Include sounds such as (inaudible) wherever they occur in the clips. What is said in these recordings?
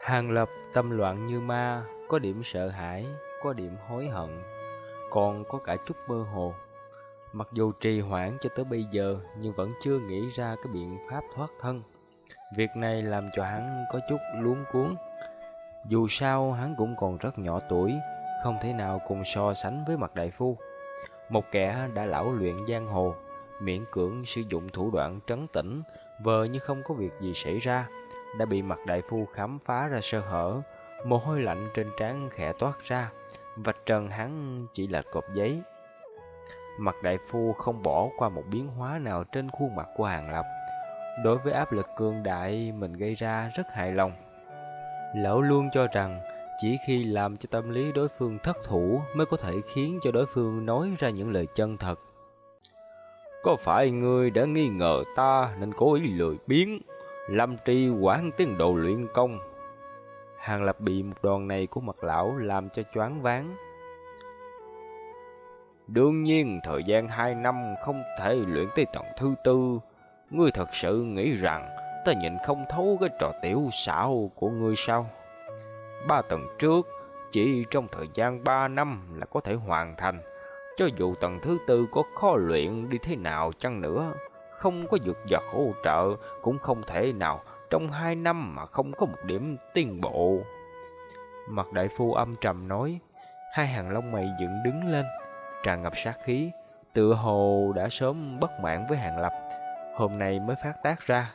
Hàng Lập tâm loạn như ma, có điểm sợ hãi, có điểm hối hận, còn có cả chút mơ hồ. Mặc dù trì hoãn cho tới bây giờ nhưng vẫn chưa nghĩ ra cái biện pháp thoát thân. Việc này làm cho hắn có chút luống cuốn. Dù sao hắn cũng còn rất nhỏ tuổi, không thể nào cùng so sánh với mặt đại phu. Một kẻ đã lão luyện giang hồ, miễn cưỡng sử dụng thủ đoạn trấn tĩnh, vờ như không có việc gì xảy ra, đã bị mặt đại phu khám phá ra sơ hở, mồ hôi lạnh trên trán khẽ toát ra, vạch trần hắn chỉ là cột giấy. Mặt đại phu không bỏ qua một biến hóa nào trên khuôn mặt của Hàng Lập. Đối với áp lực cương đại mình gây ra rất hài lòng. Lão luôn cho rằng chỉ khi làm cho tâm lý đối phương thất thủ mới có thể khiến cho đối phương nói ra những lời chân thật. Có phải ngươi đã nghi ngờ ta nên cố ý lười biến, lâm tri quán tiến độ luyện công? Hàng Lập bị một đòn này của mặt lão làm cho choáng váng. Đương nhiên, thời gian hai năm không thể luyện tới tầng thứ tư. Ngươi thật sự nghĩ rằng ta nhìn không thấu cái trò tiểu xảo của ngươi sao? Ba tầng trước, chỉ trong thời gian ba năm là có thể hoàn thành. Cho dù tầng thứ tư có khó luyện đi thế nào chăng nữa, không có dược vật hỗ trợ cũng không thể nào trong hai năm mà không có một điểm tiến bộ. Mặt đại phu âm trầm nói, hai hàng lông mày dựng đứng lên, tràn ngập sát khí, tựa hồ đã sớm bất mãn với Hàng Lập, hôm nay mới phát tác ra.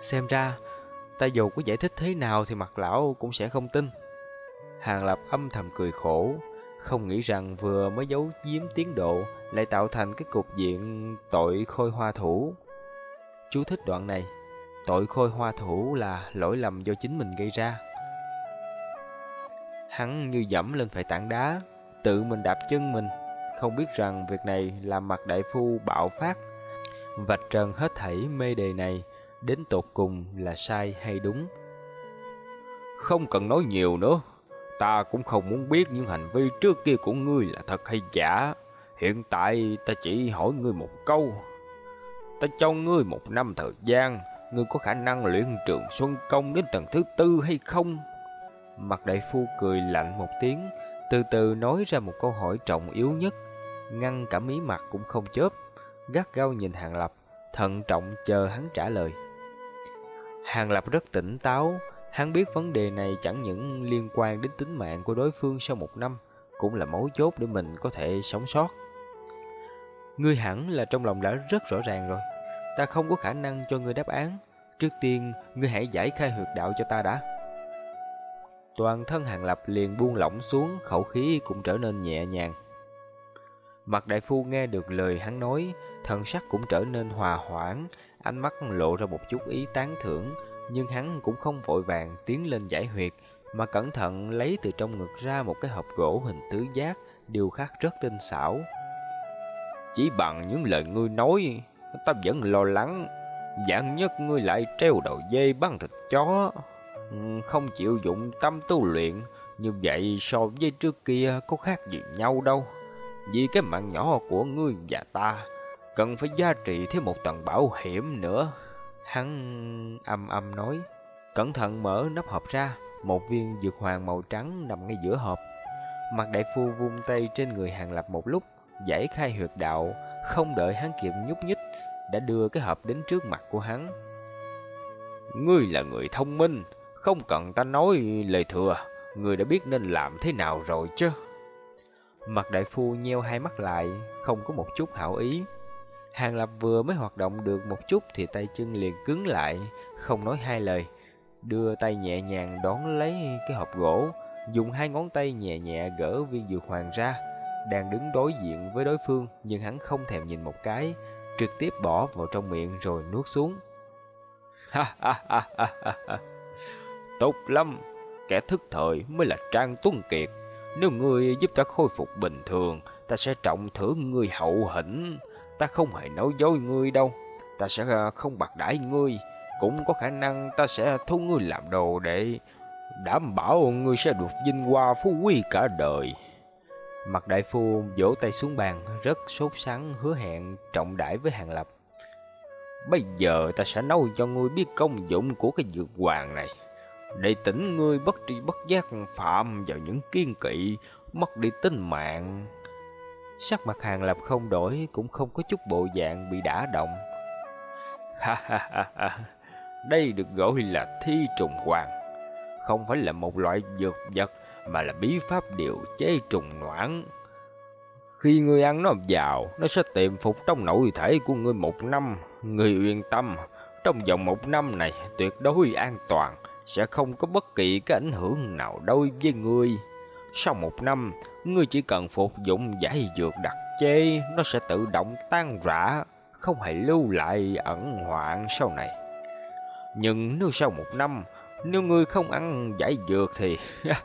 Xem ra, ta dù có giải thích thế nào thì mặt lão cũng sẽ không tin. Hàng Lập âm thầm cười khổ, không nghĩ rằng vừa mới giấu giếm tiến độ lại tạo thành cái cục diện tội khôi hoa thủ. Chú thích đoạn này, tội khôi hoa thủ là lỗi lầm do chính mình gây ra. Hắn như dẫm lên phải tảng đá, tự mình đạp chân mình, không biết rằng việc này làm mặt đại phu bạo phát, vạch trần hết thảy mê đề này, đến tột cùng là sai hay đúng. Không cần nói nhiều nữa, ta cũng không muốn biết những hành vi trước kia của ngươi là thật hay giả. Hiện tại ta chỉ hỏi ngươi một câu. Ta cho ngươi một năm thời gian, ngươi có khả năng luyện trường Xuân Công đến tầng thứ tư hay không? Mặt đại phu cười lạnh một tiếng, từ từ nói ra một câu hỏi trọng yếu nhất, ngăn cả mí mặt cũng không chớp, gắt gao nhìn Hàng Lập, thận trọng chờ hắn trả lời. Hàng Lập rất tỉnh táo, hắn biết vấn đề này chẳng những liên quan đến tính mạng của đối phương sau một năm, cũng là mấu chốt để mình có thể sống sót. Ngươi hẳn là trong lòng đã rất rõ ràng rồi, ta không có khả năng cho ngươi đáp án. Trước tiên, ngươi hãy giải khai huyệt đạo cho ta đã. Toàn thân Hàng Lập liền buông lỏng xuống, khẩu khí cũng trở nên nhẹ nhàng. Mặt đại phu nghe được lời hắn nói, thần sắc cũng trở nên hòa hoãn, ánh mắt lộ ra một chút ý tán thưởng, nhưng hắn cũng không vội vàng tiến lên giải huyệt, mà cẩn thận lấy từ trong ngực ra một cái hộp gỗ hình tứ giác, điều khắc rất tinh xảo. Chỉ bằng những lời ngươi nói, ta vẫn lo lắng, dạng nhất ngươi lại treo đầu dê băng thịt chó, ừ, không chịu dụng tâm tu luyện, như vậy so với trước kia có khác gì nhau đâu. Vì cái mạng nhỏ của ngươi và ta, cần phải giá trị thêm một tầng bảo hiểm nữa. Hắn âm âm nói, cẩn thận mở nắp hộp ra, một viên dược hoàng màu trắng nằm ngay giữa hộp. Mặt đại phu vung tay trên người hàng lập một lúc, giải khai huyệt đạo, không đợi hắn kịp nhúc nhích, đã đưa cái hộp đến trước mặt của hắn. Ngươi là người thông minh, không cần ta nói lời thừa, ngươi đã biết nên làm thế nào rồi chứ. Mặt đại phu nheo hai mắt lại, không có một chút hảo ý. Hàng Lập vừa mới hoạt động được một chút thì tay chân liền cứng lại, không nói hai lời. Đưa tay nhẹ nhàng đón lấy cái hộp gỗ, dùng hai ngón tay nhẹ nhẹ gỡ viên dược hoàng ra. Đang đứng đối diện với đối phương nhưng hắn không thèm nhìn một cái, trực tiếp bỏ vào trong miệng rồi nuốt xuống. Ha ha ha ha ha. Tốt lắm, kẻ thức thời mới là Trang Tuấn Kiệt. Nếu ngươi giúp ta khôi phục bình thường, ta sẽ trọng thưởng ngươi hậu hĩnh. Ta không hề nói dối ngươi đâu. Ta sẽ ờ, không bạc đãi ngươi. Cũng có khả năng ta sẽ thu ngươi làm đồ để đảm bảo ngươi sẽ được vinh hoa phú quý cả đời. Mặt đại phu vỗ tay xuống bàn, rất sốt sắng hứa hẹn trọng đãi với Hàng Lập. Bây giờ ta sẽ nói cho ngươi biết công dụng của cái dược hoàng này. Để tỉnh ngươi bất tri bất giác phạm vào những kiên kỵ, mất đi tính mạng. Sắc mặt Hàng Lập không đổi, cũng không có chút bộ dạng bị đả động. Ha ha ha ha, đây được gọi là thi trùng hoàng. Không phải là một loại dược vật, mà là bí pháp điều chế trùng noãn. Khi ngươi ăn nó vào, nó sẽ tiềm phục trong nội thể của ngươi một năm. Ngươi yên tâm, trong vòng một năm này tuyệt đối an toàn, sẽ không có bất kỳ cái ảnh hưởng nào đối với ngươi. Sau một năm, ngươi chỉ cần phục dụng giải dược đặc chế, nó sẽ tự động tan rã, không hề lưu lại ẩn hoạn sau này. Nhưng nếu sau một năm, nếu ngươi không ăn giải dược thì (laughs)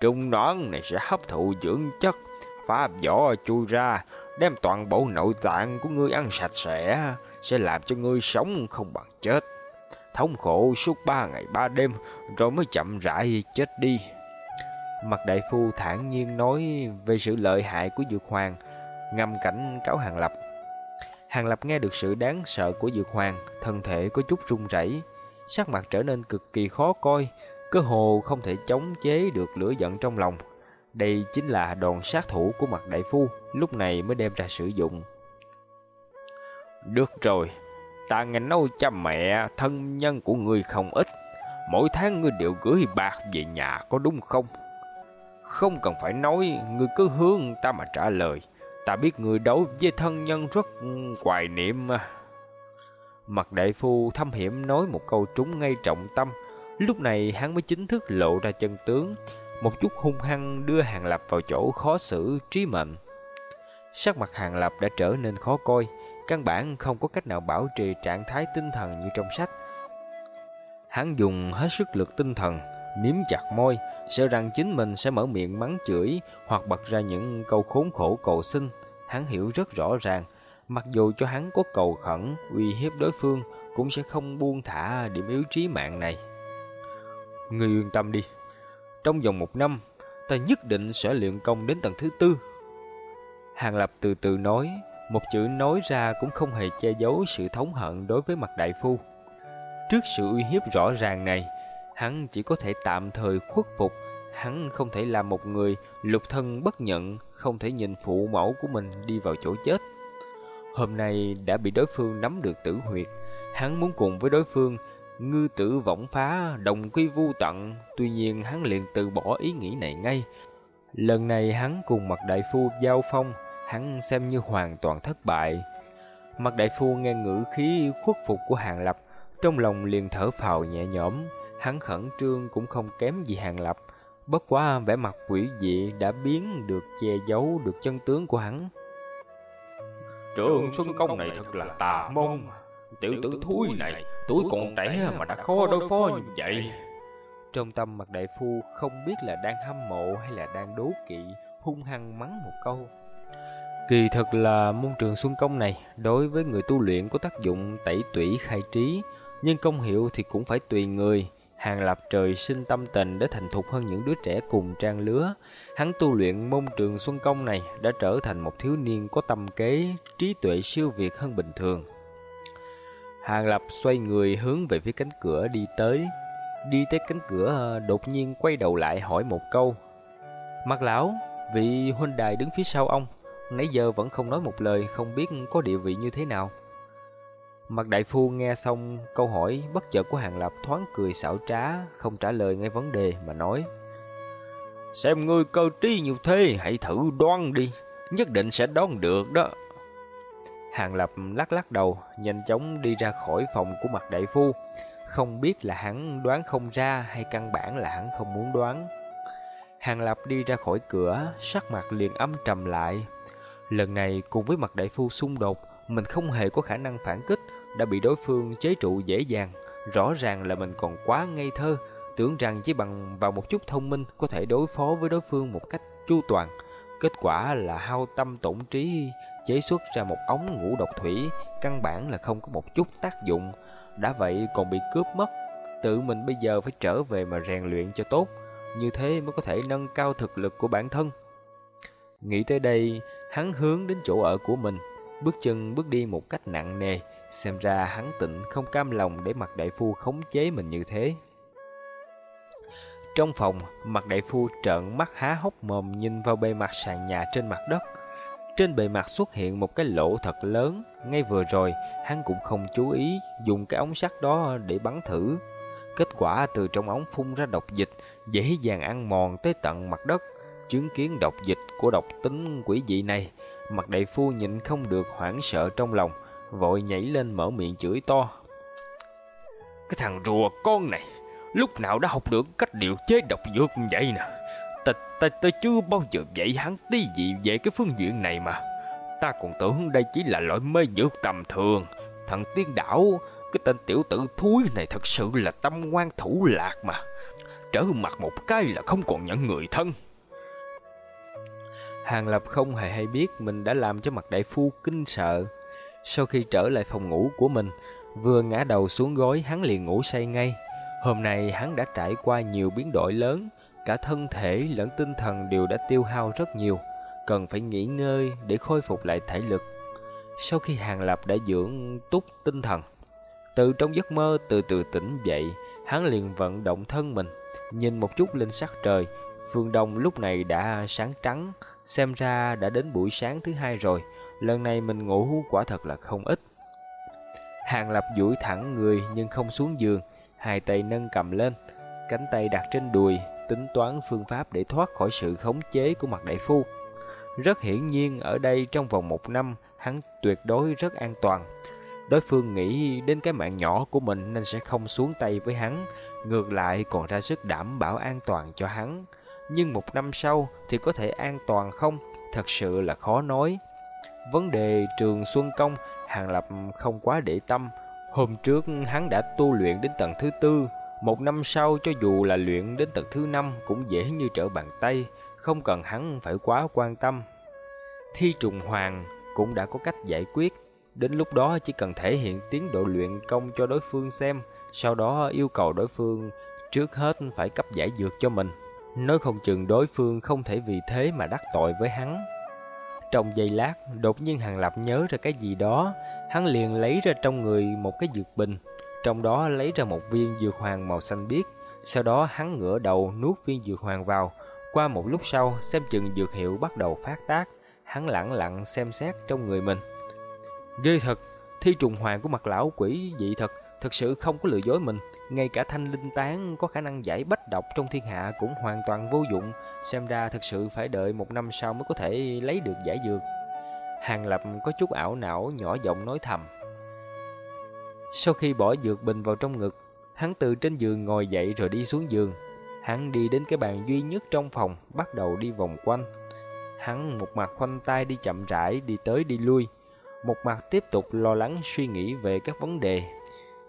trùng nón này sẽ hấp thụ dưỡng chất, phá vỏ chui ra, đem toàn bộ nội tạng của ngươi ăn sạch sẽ, sẽ làm cho ngươi sống không bằng chết. Thống khổ suốt ba ngày ba đêm rồi mới chậm rãi chết đi. Mặt đại phu thản nhiên nói về sự lợi hại của dược hoàng, ngâm cảnh cáo Hàng Lập. Hàng Lập nghe được sự đáng sợ của dược hoàng, thân thể có chút run rẩy, sắc mặt trở nên cực kỳ khó coi, cơ hồ không thể chống chế được lửa giận trong lòng. Đây chính là đòn sát thủ của mặt đại phu, lúc này mới đem ra sử dụng. Được rồi, ta nghe nói cha mẹ, thân nhân của ngươi không ít. Mỗi tháng ngươi đều gửi bạc về nhà có đúng không? Không cần phải nói, ngươi cứ hướng ta mà trả lời. Ta biết người đấu với thân nhân rất hoài niệm mà. Mặt đại phu thâm hiểm nói một câu trúng ngay trọng tâm. Lúc này hắn mới chính thức lộ ra chân tướng. Một chút hung hăng đưa Hàng Lập vào chỗ khó xử trí mệnh. Sắc mặt Hàng Lập đã trở nên khó coi. Căn bản không có cách nào bảo trì trạng thái tinh thần như trong sách. Hắn dùng hết sức lực tinh thần, miếm chặt môi, sợ rằng chính mình sẽ mở miệng mắng chửi hoặc bật ra những câu khốn khổ cầu xin. Hắn hiểu rất rõ ràng, mặc dù cho hắn có cầu khẩn, uy hiếp đối phương, cũng sẽ không buông thả điểm yếu trí mạng này. Ngươi yên tâm đi, trong vòng một năm, ta nhất định sẽ luyện công đến tầng thứ tư. Hàng Lập từ từ nói, một chữ nói ra cũng không hề che giấu sự thống hận đối với mặt đại phu. Trước sự uy hiếp rõ ràng này, hắn chỉ có thể tạm thời khuất phục, hắn không thể làm một người lục thân bất nhận, không thể nhìn phụ mẫu của mình đi vào chỗ chết. Hôm nay đã bị đối phương nắm được tử huyệt, hắn muốn cùng với đối phương ngư tử võng phá, đồng quy vu tận, tuy nhiên hắn liền từ bỏ ý nghĩ này ngay. Lần này hắn cùng mặt đại phu giao phong, hắn xem như hoàn toàn thất bại. Mặt đại phu nghe ngữ khí khuất phục của Hàng Lập, trong lòng liền thở phào nhẹ nhõm, hắn khẩn trương cũng không kém gì Hàng Lập, bất quá vẻ mặt quỷ dị đã biến được che giấu được chân tướng của hắn. Trường Xuân Công này thật là tà môn, tiểu tử thúi này, tuổi còn trẻ mà đã khó đối phó như vậy. Trong tâm mặt đại phu không biết là đang hâm mộ hay là đang đố kỵ, hung hăng mắng một câu. Kỳ thật là môn trường Xuân Công này đối với người tu luyện có tác dụng tẩy tủy khai trí, nhưng công hiệu thì cũng phải tùy người. Hàng Lập trời sinh tâm tình để thành thục hơn những đứa trẻ cùng trang lứa. Hắn tu luyện môn trường Xuân Công này đã trở thành một thiếu niên có tâm kế, trí tuệ siêu việt hơn bình thường. Hàng Lập xoay người hướng về phía cánh cửa đi tới. Đi tới cánh cửa ờ, đột nhiên quay đầu lại hỏi một câu. Mặt lão, vị huynh đài đứng phía sau ông, nãy giờ vẫn không nói một lời, không biết có địa vị như thế nào. Mặt đại phu nghe xong câu hỏi bất chợt của Hàng Lập thoáng cười xảo trá, không trả lời ngay vấn đề mà nói. Xem ngươi cơ trí nhiều thế, hãy thử đoán đi, nhất định sẽ đoán được đó. Hàng Lập lắc lắc đầu, nhanh chóng đi ra khỏi phòng của mặt đại phu. Không biết là hắn đoán không ra hay căn bản là hắn không muốn đoán. Hàng Lập đi ra khỏi cửa, sắc mặt liền âm trầm lại. Lần này cùng với mặt đại phu xung đột, mình không hề có khả năng phản kích, đã bị đối phương chế trụ dễ dàng. Rõ ràng là mình còn quá ngây thơ, tưởng rằng chỉ bằng vào một chút thông minh có thể đối phó với đối phương một cách chu toàn. Kết quả là hao tâm tổn trí, chế xuất ra một ống ngũ độc thủy, căn bản là không có một chút tác dụng. Đã vậy còn bị cướp mất, tự mình bây giờ phải trở về mà rèn luyện cho tốt, như thế mới có thể nâng cao thực lực của bản thân. Nghĩ tới đây, hắn hướng đến chỗ ở của mình, bước chân bước đi một cách nặng nề, xem ra hắn tịnh không cam lòng để mặt đại phu khống chế mình như thế. Trong phòng, mặt đại phu trợn mắt há hốc mồm nhìn vào bề mặt sàn nhà trên mặt đất. Trên bề mặt xuất hiện một cái lỗ thật lớn, ngay vừa rồi hắn cũng không chú ý dùng cái ống sắt đó để bắn thử. Kết quả từ trong ống phun ra độc dịch, dễ dàng ăn mòn tới tận mặt đất. Chứng kiến độc dịch của độc tính quỷ dị này, mặt đại phu nhịn không được hoảng sợ trong lòng, vội nhảy lên mở miệng chửi to. Cái thằng rùa con này, lúc nào đã học được cách điều chế độc dược như vậy nè. Ta, ta, ta chưa bao giờ dạy hắn tí gì về cái phương diện này mà. Ta còn tưởng đây chỉ là loại mê dược tầm thường. Thằng tiên đảo, cái tên tiểu tử thúi này thật sự là tâm ngoan thủ lạc mà. Trở mặt một cái là không còn nhận người thân. Hàng Lập không hề hay biết mình đã làm cho mặt đại phu kinh sợ. Sau khi trở lại phòng ngủ của mình, vừa ngã đầu xuống gối hắn liền ngủ say ngay. Hôm nay hắn đã trải qua nhiều biến đổi lớn, cả thân thể lẫn tinh thần đều đã tiêu hao rất nhiều, cần phải nghỉ ngơi để khôi phục lại thể lực. Sau khi Hàng Lập đã dưỡng túc tinh thần, từ trong giấc mơ từ từ tỉnh dậy, hắn liền vận động thân mình, nhìn một chút lên sắc trời, phương đông lúc này đã sáng trắng, xem ra đã đến buổi sáng thứ hai rồi, lần này mình ngủ quả thật là không ít. Hàng Lập duỗi thẳng người nhưng không xuống giường, hai tay nâng cầm lên, cánh tay đặt trên đùi, tính toán phương pháp để thoát khỏi sự khống chế của mặt đại phu. Rất hiển nhiên ở đây trong vòng một năm, hắn tuyệt đối rất an toàn. Đối phương nghĩ đến cái mạng nhỏ của mình nên sẽ không xuống tay với hắn, ngược lại còn ra sức đảm bảo an toàn cho hắn. Nhưng một năm sau thì có thể an toàn không? Thật sự là khó nói. Vấn đề trường Xuân Công, Hàng Lập không quá để tâm. Hôm trước hắn đã tu luyện đến tầng thứ tư, một năm sau cho dù là luyện đến tầng thứ năm cũng dễ như trở bàn tay, không cần hắn phải quá quan tâm. Thi trùng hoàng cũng đã có cách giải quyết, đến lúc đó chỉ cần thể hiện tiến độ luyện công cho đối phương xem, sau đó yêu cầu đối phương trước hết phải cấp giải dược cho mình. Nói không chừng đối phương không thể vì thế mà đắc tội với hắn. Trong giây lát, đột nhiên Hàng Lập nhớ ra cái gì đó, hắn liền lấy ra trong người một cái dược bình, trong đó lấy ra một viên dược hoàng màu xanh biếc, sau đó hắn ngửa đầu nuốt viên dược hoàng vào. Qua một lúc sau, xem chừng dược hiệu bắt đầu phát tác, hắn lặng lặng xem xét trong người mình. Ghê thật, thi trùng hoàng của mặt lão quỷ dị thật, thật sự không có lừa dối mình. Ngay cả thanh linh tán có khả năng giải bách độc trong thiên hạ cũng hoàn toàn vô dụng, xem ra thực sự phải đợi một năm sau mới có thể lấy được giải dược. Hàng Lập có chút ảo não nhỏ giọng nói thầm. Sau khi bỏ dược bình vào trong ngực, hắn từ trên giường ngồi dậy rồi đi xuống giường. Hắn đi đến cái bàn duy nhất trong phòng, bắt đầu đi vòng quanh. Hắn một mặt khoanh tay đi chậm rãi, đi tới đi lui, một mặt tiếp tục lo lắng suy nghĩ về các vấn đề.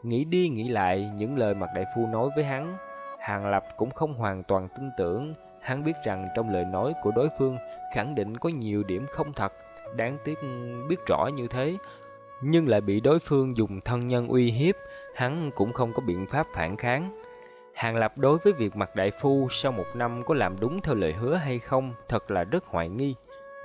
Nghĩ đi nghĩ lại những lời mặt đại phu nói với hắn, Hàng Lập cũng không hoàn toàn tin tưởng, hắn biết rằng trong lời nói của đối phương khẳng định có nhiều điểm không thật, đáng tiếc biết rõ như thế, nhưng lại bị đối phương dùng thân nhân uy hiếp, hắn cũng không có biện pháp phản kháng. Hàng Lập đối với việc mặt đại phu sau một năm có làm đúng theo lời hứa hay không thật là rất hoài nghi.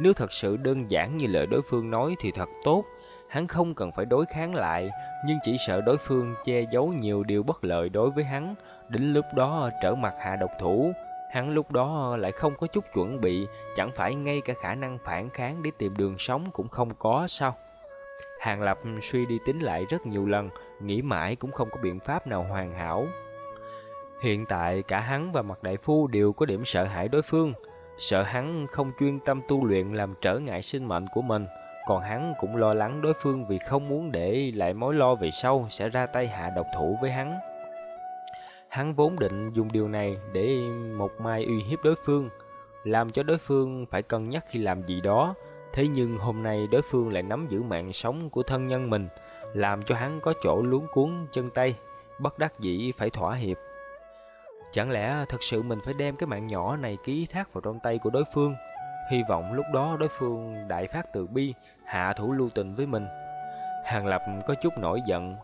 Nếu thật sự đơn giản như lời đối phương nói thì thật tốt, hắn không cần phải đối kháng lại, nhưng chỉ sợ đối phương che giấu nhiều điều bất lợi đối với hắn, đến lúc đó trở mặt hạ độc thủ. Hắn lúc đó lại không có chút chuẩn bị, chẳng phải ngay cả khả năng phản kháng để tìm đường sống cũng không có sao? Hàng Lập suy đi tính lại rất nhiều lần, nghĩ mãi cũng không có biện pháp nào hoàn hảo. Hiện tại cả hắn và mặt đại phu đều có điểm sợ hãi đối phương, sợ hắn không chuyên tâm tu luyện làm trở ngại sinh mệnh của mình, còn hắn cũng lo lắng đối phương vì không muốn để lại mối lo về sau sẽ ra tay hạ độc thủ với hắn. Hắn vốn định dùng điều này để một mai uy hiếp đối phương, làm cho đối phương phải cân nhắc khi làm gì đó, Thế nhưng hôm nay đối phương lại nắm giữ mạng sống của thân nhân mình, làm cho hắn có chỗ luống cuốn chân tay, bất đắc dĩ phải thỏa hiệp. Chẳng lẽ thật sự mình phải đem cái mạng nhỏ này ký thác vào trong tay của đối phương, hy vọng lúc đó đối phương đại phát từ bi, hạ thủ lưu tình với mình. Hàng Lập có chút nổi giận.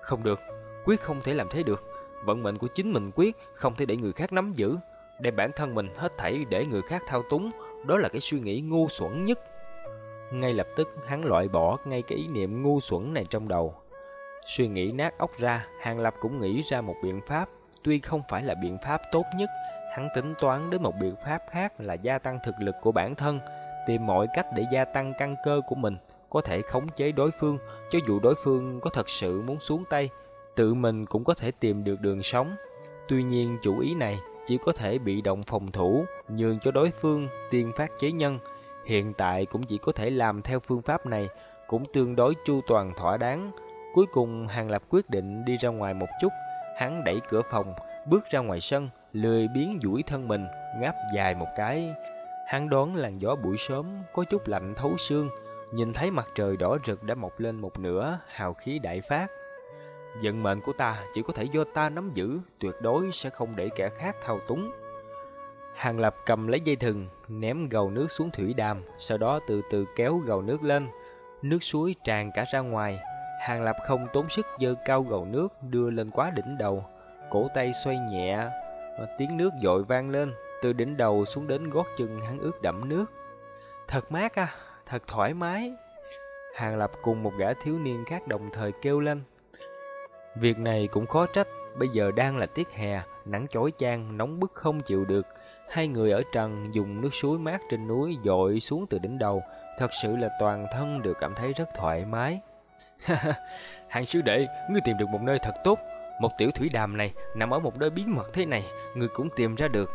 Không được, quyết không thể làm thế được, vận mệnh của chính mình quyết không thể để người khác nắm giữ, đem bản thân mình hết thảy để người khác thao túng, đó là cái suy nghĩ ngu xuẩn nhất. Ngay lập tức hắn loại bỏ ngay cái ý niệm ngu xuẩn này trong đầu. Suy nghĩ nát óc ra, Hàng Lập cũng nghĩ ra một biện pháp, tuy không phải là biện pháp tốt nhất, hắn tính toán đến một biện pháp khác là gia tăng thực lực của bản thân, tìm mọi cách để gia tăng căn cơ của mình, có thể khống chế đối phương, cho dù đối phương có thật sự muốn xuống tay, tự mình cũng có thể tìm được đường sống. Tuy nhiên chủ ý này chỉ có thể bị động phòng thủ, nhường cho đối phương tiên phát chế nhân. Hiện tại cũng chỉ có thể làm theo phương pháp này, cũng tương đối chu toàn thỏa đáng. Cuối cùng Hàng Lập quyết định đi ra ngoài một chút, hắn đẩy cửa phòng, bước ra ngoài sân, lười biến duỗi thân mình, ngáp dài một cái. Hắn đoán làn gió buổi sớm có chút lạnh thấu xương, nhìn thấy mặt trời đỏ rực đã mọc lên một nửa, hào khí đại phát. Vận mệnh của ta chỉ có thể do ta nắm giữ, tuyệt đối sẽ không để kẻ khác thao túng. Hàng Lập cầm lấy dây thừng, ném gầu nước xuống thủy đàm, sau đó từ từ kéo gầu nước lên. Nước suối tràn cả ra ngoài. Hàng Lập không tốn sức dơ cao gầu nước đưa lên quá đỉnh đầu. Cổ tay xoay nhẹ, Ờ, tiếng nước dội vang lên, từ đỉnh đầu xuống đến gót chân hắn ướt đẫm nước. Thật mát à, thật thoải mái. Hàng Lập cùng một gã thiếu niên khác đồng thời kêu lên. Việc này cũng khó trách, bây giờ đang là tiết hè, nắng chói chang, nóng bức không chịu được. Hai người ở trần dùng nước suối mát trên núi dội xuống từ đỉnh đầu, thật sự là toàn thân đều cảm thấy rất thoải mái. (laughs) Hàng sư đệ, ngươi tìm được một nơi thật tốt. Một tiểu thủy đàm này nằm ở một nơi bí mật thế này, người cũng tìm ra được.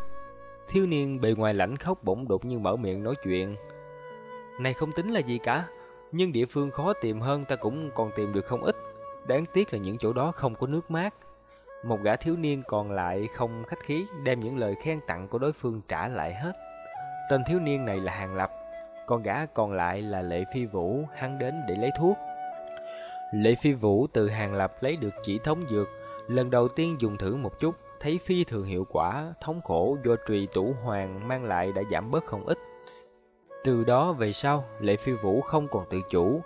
Thiếu niên bề ngoài lạnh khốc bỗng đột nhiên mở miệng nói chuyện. Này không tính là gì cả, nhưng địa phương khó tìm hơn ta cũng còn tìm được không ít. Đáng tiếc là những chỗ đó không có nước mát. Một gã thiếu niên còn lại không khách khí đem những lời khen tặng của đối phương trả lại hết. Tên thiếu niên này là Hàng Lập, còn gã còn lại là Lệ Phi Vũ, hắn đến để lấy thuốc. Lệ Phi Vũ từ Hàng Lập lấy được chỉ thống dược, lần đầu tiên dùng thử một chút, thấy phi thường hiệu quả, thống khổ do trùy tủ hoàng mang lại đã giảm bớt không ít. Từ đó về sau, Lệ Phi Vũ không còn tự chủ,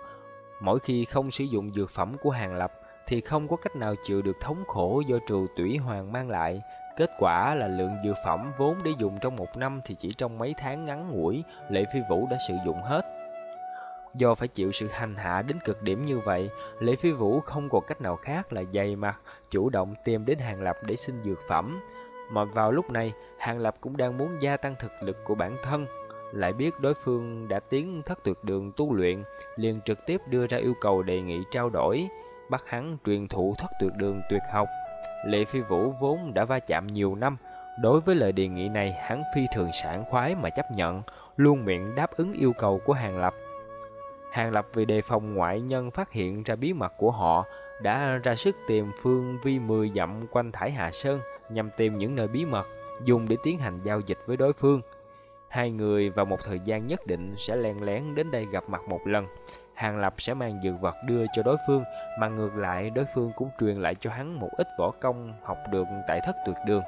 Mỗi khi không sử dụng dược phẩm của Hàng Lập thì không có cách nào chịu được thống khổ do trù tủy hoàng mang lại. Kết quả là lượng dược phẩm vốn để dùng trong một năm thì chỉ trong mấy tháng ngắn ngủi, Lệ Phi Vũ đã sử dụng hết. Do phải chịu sự hành hạ đến cực điểm như vậy, Lệ Phi Vũ không còn cách nào khác là dày mặt, chủ động tìm đến Hàng Lập để xin dược phẩm. Mà vào lúc này, Hàng Lập cũng đang muốn gia tăng thực lực của bản thân, lại biết đối phương đã tiến thất tuyệt đường tu luyện, liền trực tiếp đưa ra yêu cầu đề nghị trao đổi, bắt hắn truyền thụ thất tuyệt đường tuyệt học. Lệ Phi Vũ vốn đã va chạm nhiều năm, đối với lời đề nghị này hắn phi thường sảng khoái mà chấp nhận, luôn miệng đáp ứng yêu cầu của Hàng Lập. Hàng Lập vì đề phòng ngoại nhân phát hiện ra bí mật của họ, đã ra sức tìm phương vi 10 dặm quanh Thải Hà Sơn nhằm tìm những nơi bí mật, dùng để tiến hành giao dịch với đối phương. Hai người vào một thời gian nhất định sẽ len lén đến đây gặp mặt một lần. Hàng Lập sẽ mang dược vật đưa cho đối phương, mà ngược lại đối phương cũng truyền lại cho hắn một ít võ công học được tại thất tuyệt đường.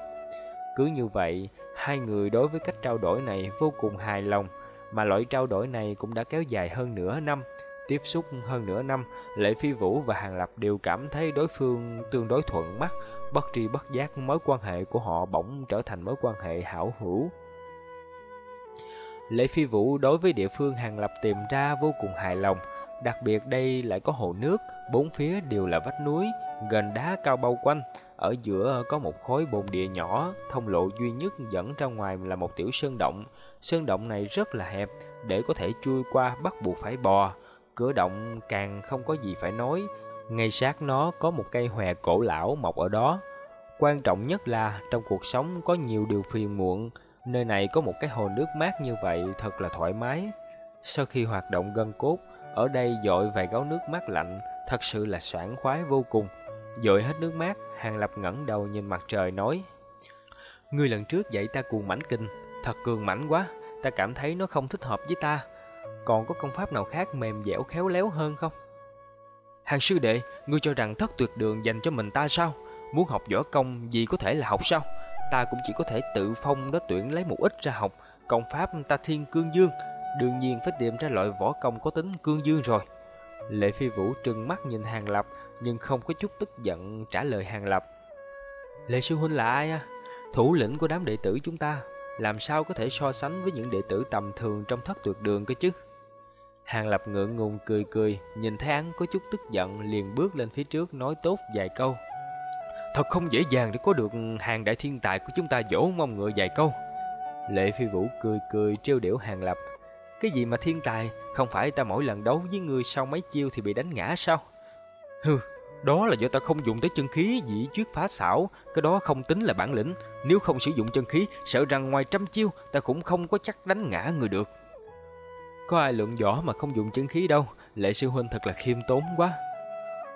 Cứ như vậy, hai người đối với cách trao đổi này vô cùng hài lòng, mà loại trao đổi này cũng đã kéo dài hơn nửa năm. Tiếp xúc hơn nửa năm, Lệ Phi Vũ và Hàng Lập đều cảm thấy đối phương tương đối thuận mắt, bất tri bất giác mối quan hệ của họ bỗng trở thành mối quan hệ hảo hữu. Lệ Phi Vũ đối với địa phương Hàng Lập tìm ra vô cùng hài lòng, đặc biệt đây lại có hồ nước, bốn phía đều là vách núi, gần đá cao bao quanh, ở giữa có một khối bồn địa nhỏ, thông lộ duy nhất dẫn ra ngoài là một tiểu sơn động. Sơn động này rất là hẹp, để có thể chui qua bắt buộc phải bò. Cửa động càng không có gì phải nói, ngay sát nó có một cây hòe cổ lão mọc ở đó. Quan trọng nhất là trong cuộc sống có nhiều điều phiền muộn, Nơi này có một cái hồ nước mát như vậy thật là thoải mái. Sau khi hoạt động gân cốt, ở đây dội vài gáo nước mát lạnh, thật sự là sảng khoái vô cùng. Dội hết nước mát, Hàng Lập ngẩng đầu nhìn mặt trời nói: người lần trước dạy ta cuồng mãnh kinh, thật cường mãnh quá, ta cảm thấy nó không thích hợp với ta. Còn có công pháp nào khác mềm dẻo khéo léo hơn không?" Hàng sư đệ, ngươi cho rằng thất tuyệt đường dành cho mình ta sao? Muốn học võ công gì có thể là học sao? ta cũng chỉ có thể tự phong đó tuyển lấy một ít ra học, công pháp ta thiên cương dương, đương nhiên phải tìm ra loại võ công có tính cương dương rồi. Lệ Phi Vũ trừng mắt nhìn Hàng Lập, nhưng không có chút tức giận trả lời Hàng Lập. Lệ Sư Huynh là ai à? Thủ lĩnh của đám đệ tử chúng ta, làm sao có thể so sánh với những đệ tử tầm thường trong thất tuyệt đường cơ chứ? Hàng Lập ngượng ngùng cười cười, nhìn thấy hắn có chút tức giận liền bước lên phía trước nói tốt vài câu. Thật không dễ dàng để có được hàng đại thiên tài của chúng ta dỗ mong ngựa vài câu. Lệ Phi Vũ cười cười trêu điểu Hàng Lập. Cái gì mà thiên tài, không phải ta mỗi lần đấu với người sau mấy chiêu thì bị đánh ngã sao? Hừ, đó là do ta không dùng tới chân khí dĩ chuyết phá xảo, cái đó không tính là bản lĩnh. Nếu không sử dụng chân khí, sợ rằng ngoài trăm chiêu ta cũng không có chắc đánh ngã người được. Có ai luận võ mà không dùng chân khí đâu, Lệ sư huynh thật là khiêm tốn quá.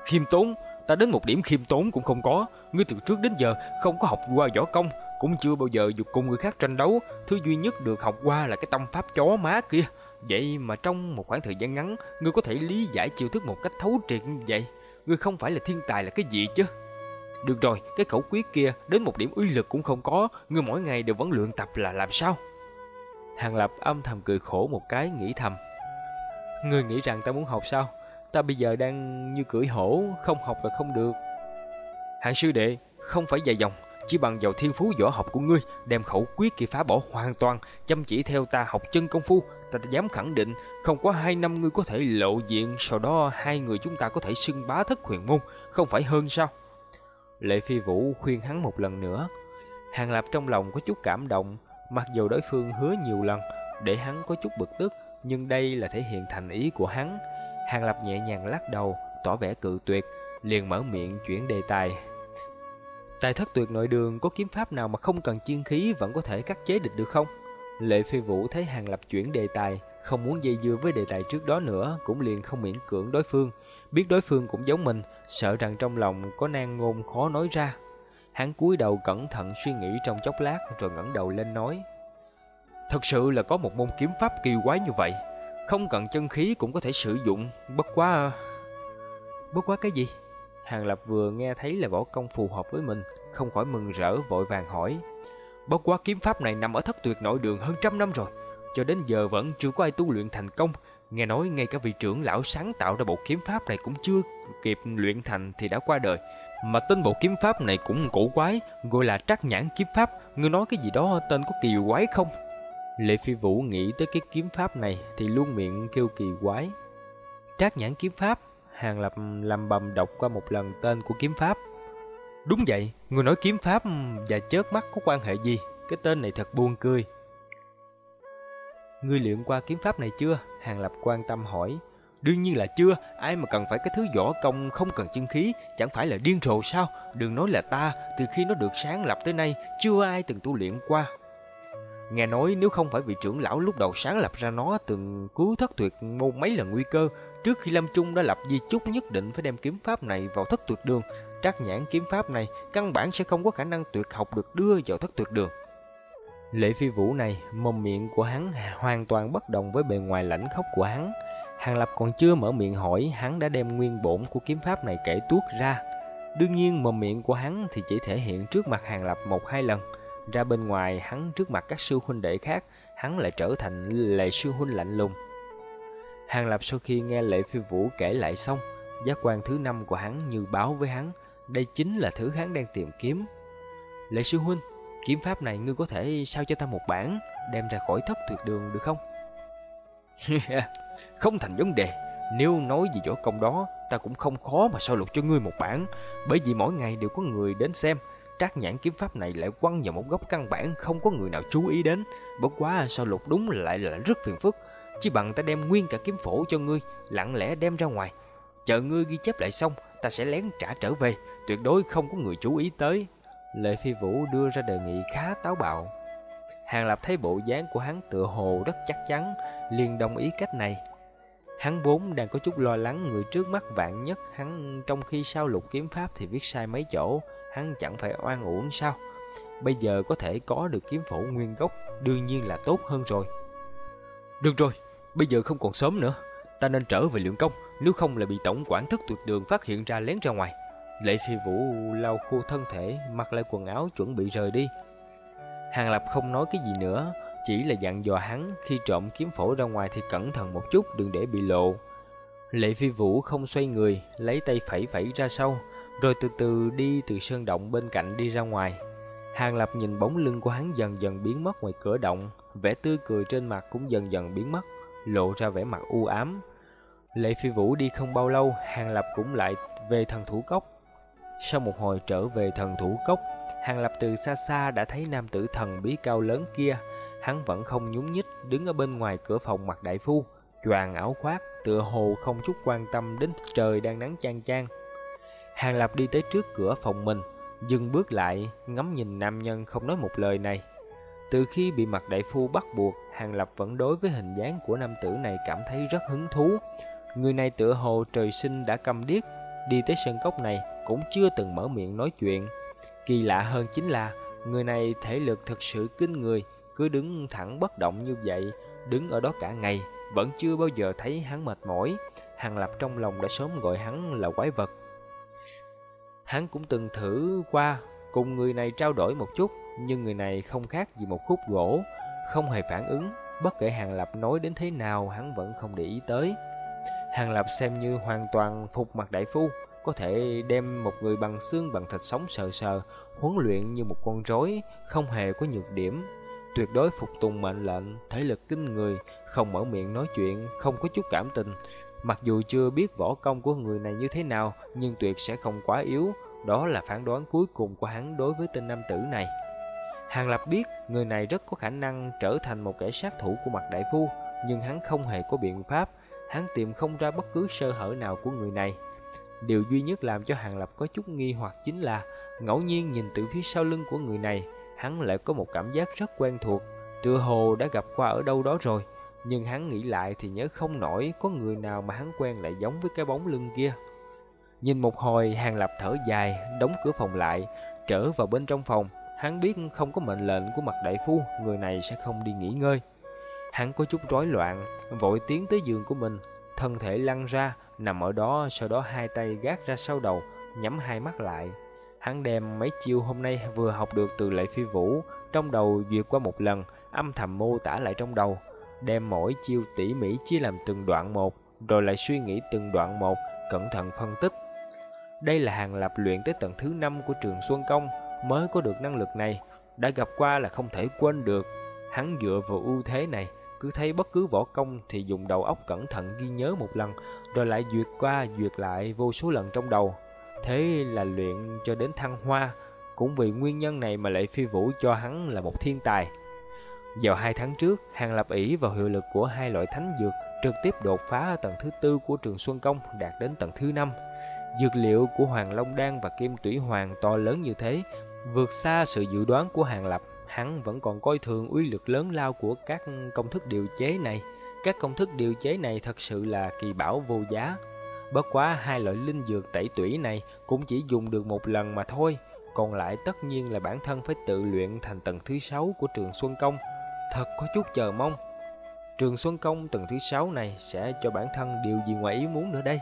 Khiêm tốn? Ta đến một điểm khiêm tốn cũng không có, ngươi từ trước đến giờ không có học qua võ công, cũng chưa bao giờ dục cùng người khác tranh đấu, thứ duy nhất được học qua là cái tâm pháp chó má kia. Vậy mà trong một khoảng thời gian ngắn, ngươi có thể lý giải chiêu thức một cách thấu triệt như vậy, ngươi không phải là thiên tài là cái gì chứ? Được rồi, cái khẩu quyết kia đến một điểm uy lực cũng không có, ngươi mỗi ngày đều vẫn luyện tập là làm sao? Hàng Lập âm thầm cười khổ một cái nghĩ thầm. Ngươi nghĩ rằng ta muốn học sao? Ta bây giờ đang như cưỡi hổ, không học là không được. Hạng sư đệ, không phải dài dòng, chỉ bằng vào thiên phú võ học của ngươi, đem khẩu quyết kia phá bỏ hoàn toàn, chăm chỉ theo ta học chân công phu, ta dám khẳng định, không quá hai năm ngươi có thể lộ diện, sau đó hai người chúng ta có thể xưng bá thất huyền môn, không phải hơn sao? Lệ Phi Vũ khuyên hắn một lần nữa. Hàng Lập trong lòng có chút cảm động, mặc dù đối phương hứa nhiều lần, để hắn có chút bực tức, nhưng đây là thể hiện thành ý của hắn. Hàng Lập nhẹ nhàng lắc đầu, tỏ vẻ cự tuyệt, liền mở miệng chuyển đề tài. Tại thất tuyệt nội đường có kiếm pháp nào mà không cần chiên khí vẫn có thể cắt chế địch được không? Lệ Phi Vũ thấy Hàng Lập chuyển đề tài, không muốn dây dưa với đề tài trước đó nữa, cũng liền không miễn cưỡng đối phương. Biết đối phương cũng giống mình, sợ rằng trong lòng có nan ngôn khó nói ra. Hắn cúi đầu cẩn thận suy nghĩ trong chốc lát rồi ngẩng đầu lên nói. Thật sự là có một môn kiếm pháp kỳ quái như vậy, không cần chân khí cũng có thể sử dụng, bất quá... Bất quá cái gì? Hàng Lập vừa nghe thấy là võ công phù hợp với mình, không khỏi mừng rỡ vội vàng hỏi. Bất quá kiếm pháp này nằm ở thất tuyệt nội đường hơn trăm năm rồi, cho đến giờ vẫn chưa có ai tu luyện thành công. Nghe nói ngay cả vị trưởng lão sáng tạo ra bộ kiếm pháp này cũng chưa kịp luyện thành thì đã qua đời. Mà tên bộ kiếm pháp này cũng cổ quái, gọi là trắc nhãn kiếm pháp. Ngươi nói cái gì đó tên có kỳ quái không? Lệ Phi Vũ nghĩ tới cái kiếm pháp này thì luôn miệng kêu kỳ quái. Trác nhãn kiếm pháp, Hàng Lập làm bầm đọc qua một lần tên của kiếm pháp. Đúng vậy, người nói kiếm pháp và chớp mắt có quan hệ gì? Cái tên này thật buồn cười. Ngươi luyện qua kiếm pháp này chưa? Hàng Lập quan tâm hỏi. Đương nhiên là chưa, ai mà cần phải cái thứ võ công không cần chân khí, chẳng phải là điên rồ sao? Đừng nói là ta, từ khi nó được sáng lập tới nay, chưa ai từng tu luyện qua. Nghe nói nếu không phải vị trưởng lão lúc đầu sáng lập ra nó từng cứu thất tuyệt môn mấy lần nguy cơ, trước khi Lâm Trung đã lập di chúc nhất định phải đem kiếm pháp này vào thất tuyệt đường, trắc nhãn kiếm pháp này căn bản sẽ không có khả năng tuyệt học được đưa vào thất tuyệt đường. Lệ phi vũ này, mồm miệng của hắn hoàn toàn bất đồng với bề ngoài lãnh khốc của hắn. Hàng Lập còn chưa mở miệng hỏi, hắn đã đem nguyên bổn của kiếm pháp này kể tuốt ra. Đương nhiên mồm miệng của hắn thì chỉ thể hiện trước mặt Hàng Lập một hai lần. Ra bên ngoài hắn trước mặt các sư huynh đệ khác, hắn lại trở thành lệ sư huynh lạnh lùng. Hàng Lập sau khi nghe Lệ Phi Vũ kể lại xong, giác quan thứ năm của hắn như báo với hắn, đây chính là thứ hắn đang tìm kiếm. Lệ sư huynh, kiếm pháp này ngươi có thể sao cho ta một bản, đem ra khỏi thất tuyệt đường được không? (laughs) không thành vấn đề, nếu nói gì võ công đó, ta cũng không khó mà sao lục cho ngươi một bản, bởi vì mỗi ngày đều có người đến xem, trác nhãn kiếm pháp này lại quăng vào một góc căn bản không có người nào chú ý đến. Bất quá sao lục đúng lại là rất phiền phức. Chỉ bằng ta đem nguyên cả kiếm phổ cho ngươi, lặng lẽ đem ra ngoài. Chờ ngươi ghi chép lại xong, ta sẽ lén trả trở về, tuyệt đối không có người chú ý tới. Lệ Phi Vũ đưa ra đề nghị khá táo bạo. Hàng Lập thấy bộ dáng của hắn tựa hồ rất chắc chắn, liền đồng ý cách này. Hắn vốn đang có chút lo lắng người trước mắt vạn nhất hắn trong khi sao lục kiếm pháp thì viết sai mấy chỗ, hắn chẳng phải oan uổng sao? Bây giờ có thể có được kiếm phổ nguyên gốc, đương nhiên là tốt hơn rồi. Được rồi, bây giờ không còn sớm nữa, ta nên trở về luyện công, nếu không là bị tổng quản thức tuyệt đường phát hiện ra lén ra ngoài. Lệ Phi Vũ lau khô thân thể, mặc lại quần áo chuẩn bị rời đi. Hàng Lập không nói cái gì nữa, chỉ là dặn dò hắn khi trộm kiếm phổ ra ngoài thì cẩn thận một chút đừng để bị lộ. Lệ Phi Vũ không xoay người, lấy tay phẩy phẩy ra sau, rồi từ từ đi từ sơn động bên cạnh đi ra ngoài. Hàng Lập nhìn bóng lưng của hắn dần dần biến mất ngoài cửa động, vẻ tươi cười trên mặt cũng dần dần biến mất. lộ ra vẻ mặt u ám. Lệ Phi Vũ đi không bao lâu, Hàng Lập cũng lại về thần thủ cốc. Sau một hồi trở về thần thủ cốc, Hàng Lập từ xa xa đã thấy nam tử thần bí cao lớn kia. Hắn vẫn không nhún nhích, đứng ở bên ngoài cửa phòng mặt đại phu, choàng áo khoác, tựa hồ không chút quan tâm đến trời đang nắng chang chang. Hàng Lập đi tới trước cửa phòng mình, dừng bước lại, ngắm nhìn nam nhân không nói một lời này. Từ khi bị mặt đại phu bắt buộc, Hàng Lập vẫn đối với hình dáng của nam tử này cảm thấy rất hứng thú. Người này tựa hồ trời sinh đã câm điếc, đi tới sân cốc này cũng chưa từng mở miệng nói chuyện. Kỳ lạ hơn chính là, người này thể lực thật sự kinh người, cứ đứng thẳng bất động như vậy, đứng ở đó cả ngày, vẫn chưa bao giờ thấy hắn mệt mỏi. Hàng Lập trong lòng đã sớm gọi hắn là quái vật. Hắn cũng từng thử qua cùng người này trao đổi một chút, nhưng người này không khác gì một khúc gỗ, không hề phản ứng, bất kể Hàng Lập nói đến thế nào hắn vẫn không để ý tới. Hàng Lập xem như hoàn toàn phục mặt đại phu, có thể đem một người bằng xương bằng thịt sống sờ sờ, huấn luyện như một con rối, không hề có nhược điểm. Tuyệt đối phục tùng mệnh lệnh, thể lực kinh người, không mở miệng nói chuyện, không có chút cảm tình. Mặc dù chưa biết võ công của người này như thế nào, nhưng tuyệt sẽ không quá yếu, đó là phán đoán cuối cùng của hắn đối với tên nam tử này. Hàng Lập biết người này rất có khả năng trở thành một kẻ sát thủ của mặt đại phu, nhưng hắn không hề có biện pháp, hắn tìm không ra bất cứ sơ hở nào của người này. Điều duy nhất làm cho Hàng Lập có chút nghi hoặc chính là ngẫu nhiên nhìn từ phía sau lưng của người này, hắn lại có một cảm giác rất quen thuộc, tựa hồ đã gặp qua ở đâu đó rồi, nhưng hắn nghĩ lại thì nhớ không nổi có người nào mà hắn quen lại giống với cái bóng lưng kia. Nhìn một hồi, Hàng Lập thở dài, đóng cửa phòng lại, trở vào bên trong phòng, hắn biết không có mệnh lệnh của mặt đại phu, người này sẽ không đi nghỉ ngơi. Hắn có chút rối loạn, vội tiến tới giường của mình, thân thể lăn ra, nằm ở đó, sau đó hai tay gác ra sau đầu, nhắm hai mắt lại. Hắn đem mấy chiêu hôm nay vừa học được từ Lệ Phi Vũ, trong đầu duyệt qua một lần, âm thầm mô tả lại trong đầu, đem mỗi chiêu tỉ mỉ chia làm từng đoạn một, rồi lại suy nghĩ từng đoạn một, cẩn thận phân tích. Đây là hàng lập luyện tới tầng thứ 5 của trường Xuân Công, mới có được năng lực này, đã gặp qua là không thể quên được. Hắn dựa vào ưu thế này, cứ thấy bất cứ võ công thì dùng đầu óc cẩn thận ghi nhớ một lần, rồi lại duyệt qua duyệt lại vô số lần trong đầu. Thế là luyện cho đến thăng hoa, cũng vì nguyên nhân này mà Lệ Phi Vũ cho hắn là một thiên tài. Vào hai tháng trước, Hàng Lập ỷ vào hiệu lực của hai loại thánh dược trực tiếp đột phá ở tầng thứ tư của trường Xuân Công đạt đến tầng thứ năm. Dược liệu của Hoàng Long Đan và Kim Tủy Hoàng to lớn như thế, vượt xa sự dự đoán của Hàng Lập hắn vẫn còn coi thường uy lực lớn lao của các công thức điều chế này. Các công thức điều chế này thật sự là kỳ bảo vô giá. Bất quá hai loại linh dược tẩy tủy này cũng chỉ dùng được một lần mà thôi, còn lại tất nhiên là bản thân phải tự luyện thành tầng thứ sáu của trường Xuân Công. Thật có chút chờ mong. Trường Xuân Công tầng thứ sáu này sẽ cho bản thân điều gì ngoài ý muốn nữa đây?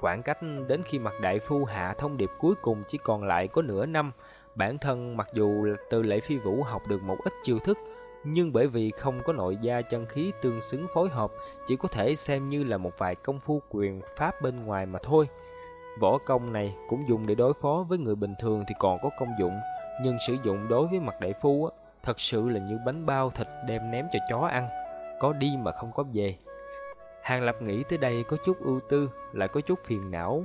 Khoảng cách đến khi mặt đại phu hạ thông điệp cuối cùng chỉ còn lại có nửa năm, Bản thân mặc dù từ lễ phi vũ học được một ít chiêu thức, nhưng bởi vì không có nội gia chân khí tương xứng phối hợp, chỉ có thể xem như là một vài công phu quyền pháp bên ngoài mà thôi. Võ công này cũng dùng để đối phó với người bình thường thì còn có công dụng, nhưng sử dụng đối với mặt đại phu á, thật sự là như bánh bao thịt đem ném cho chó ăn, có đi mà không có về. Hàng Lập nghĩ tới đây có chút ưu tư, lại có chút phiền não,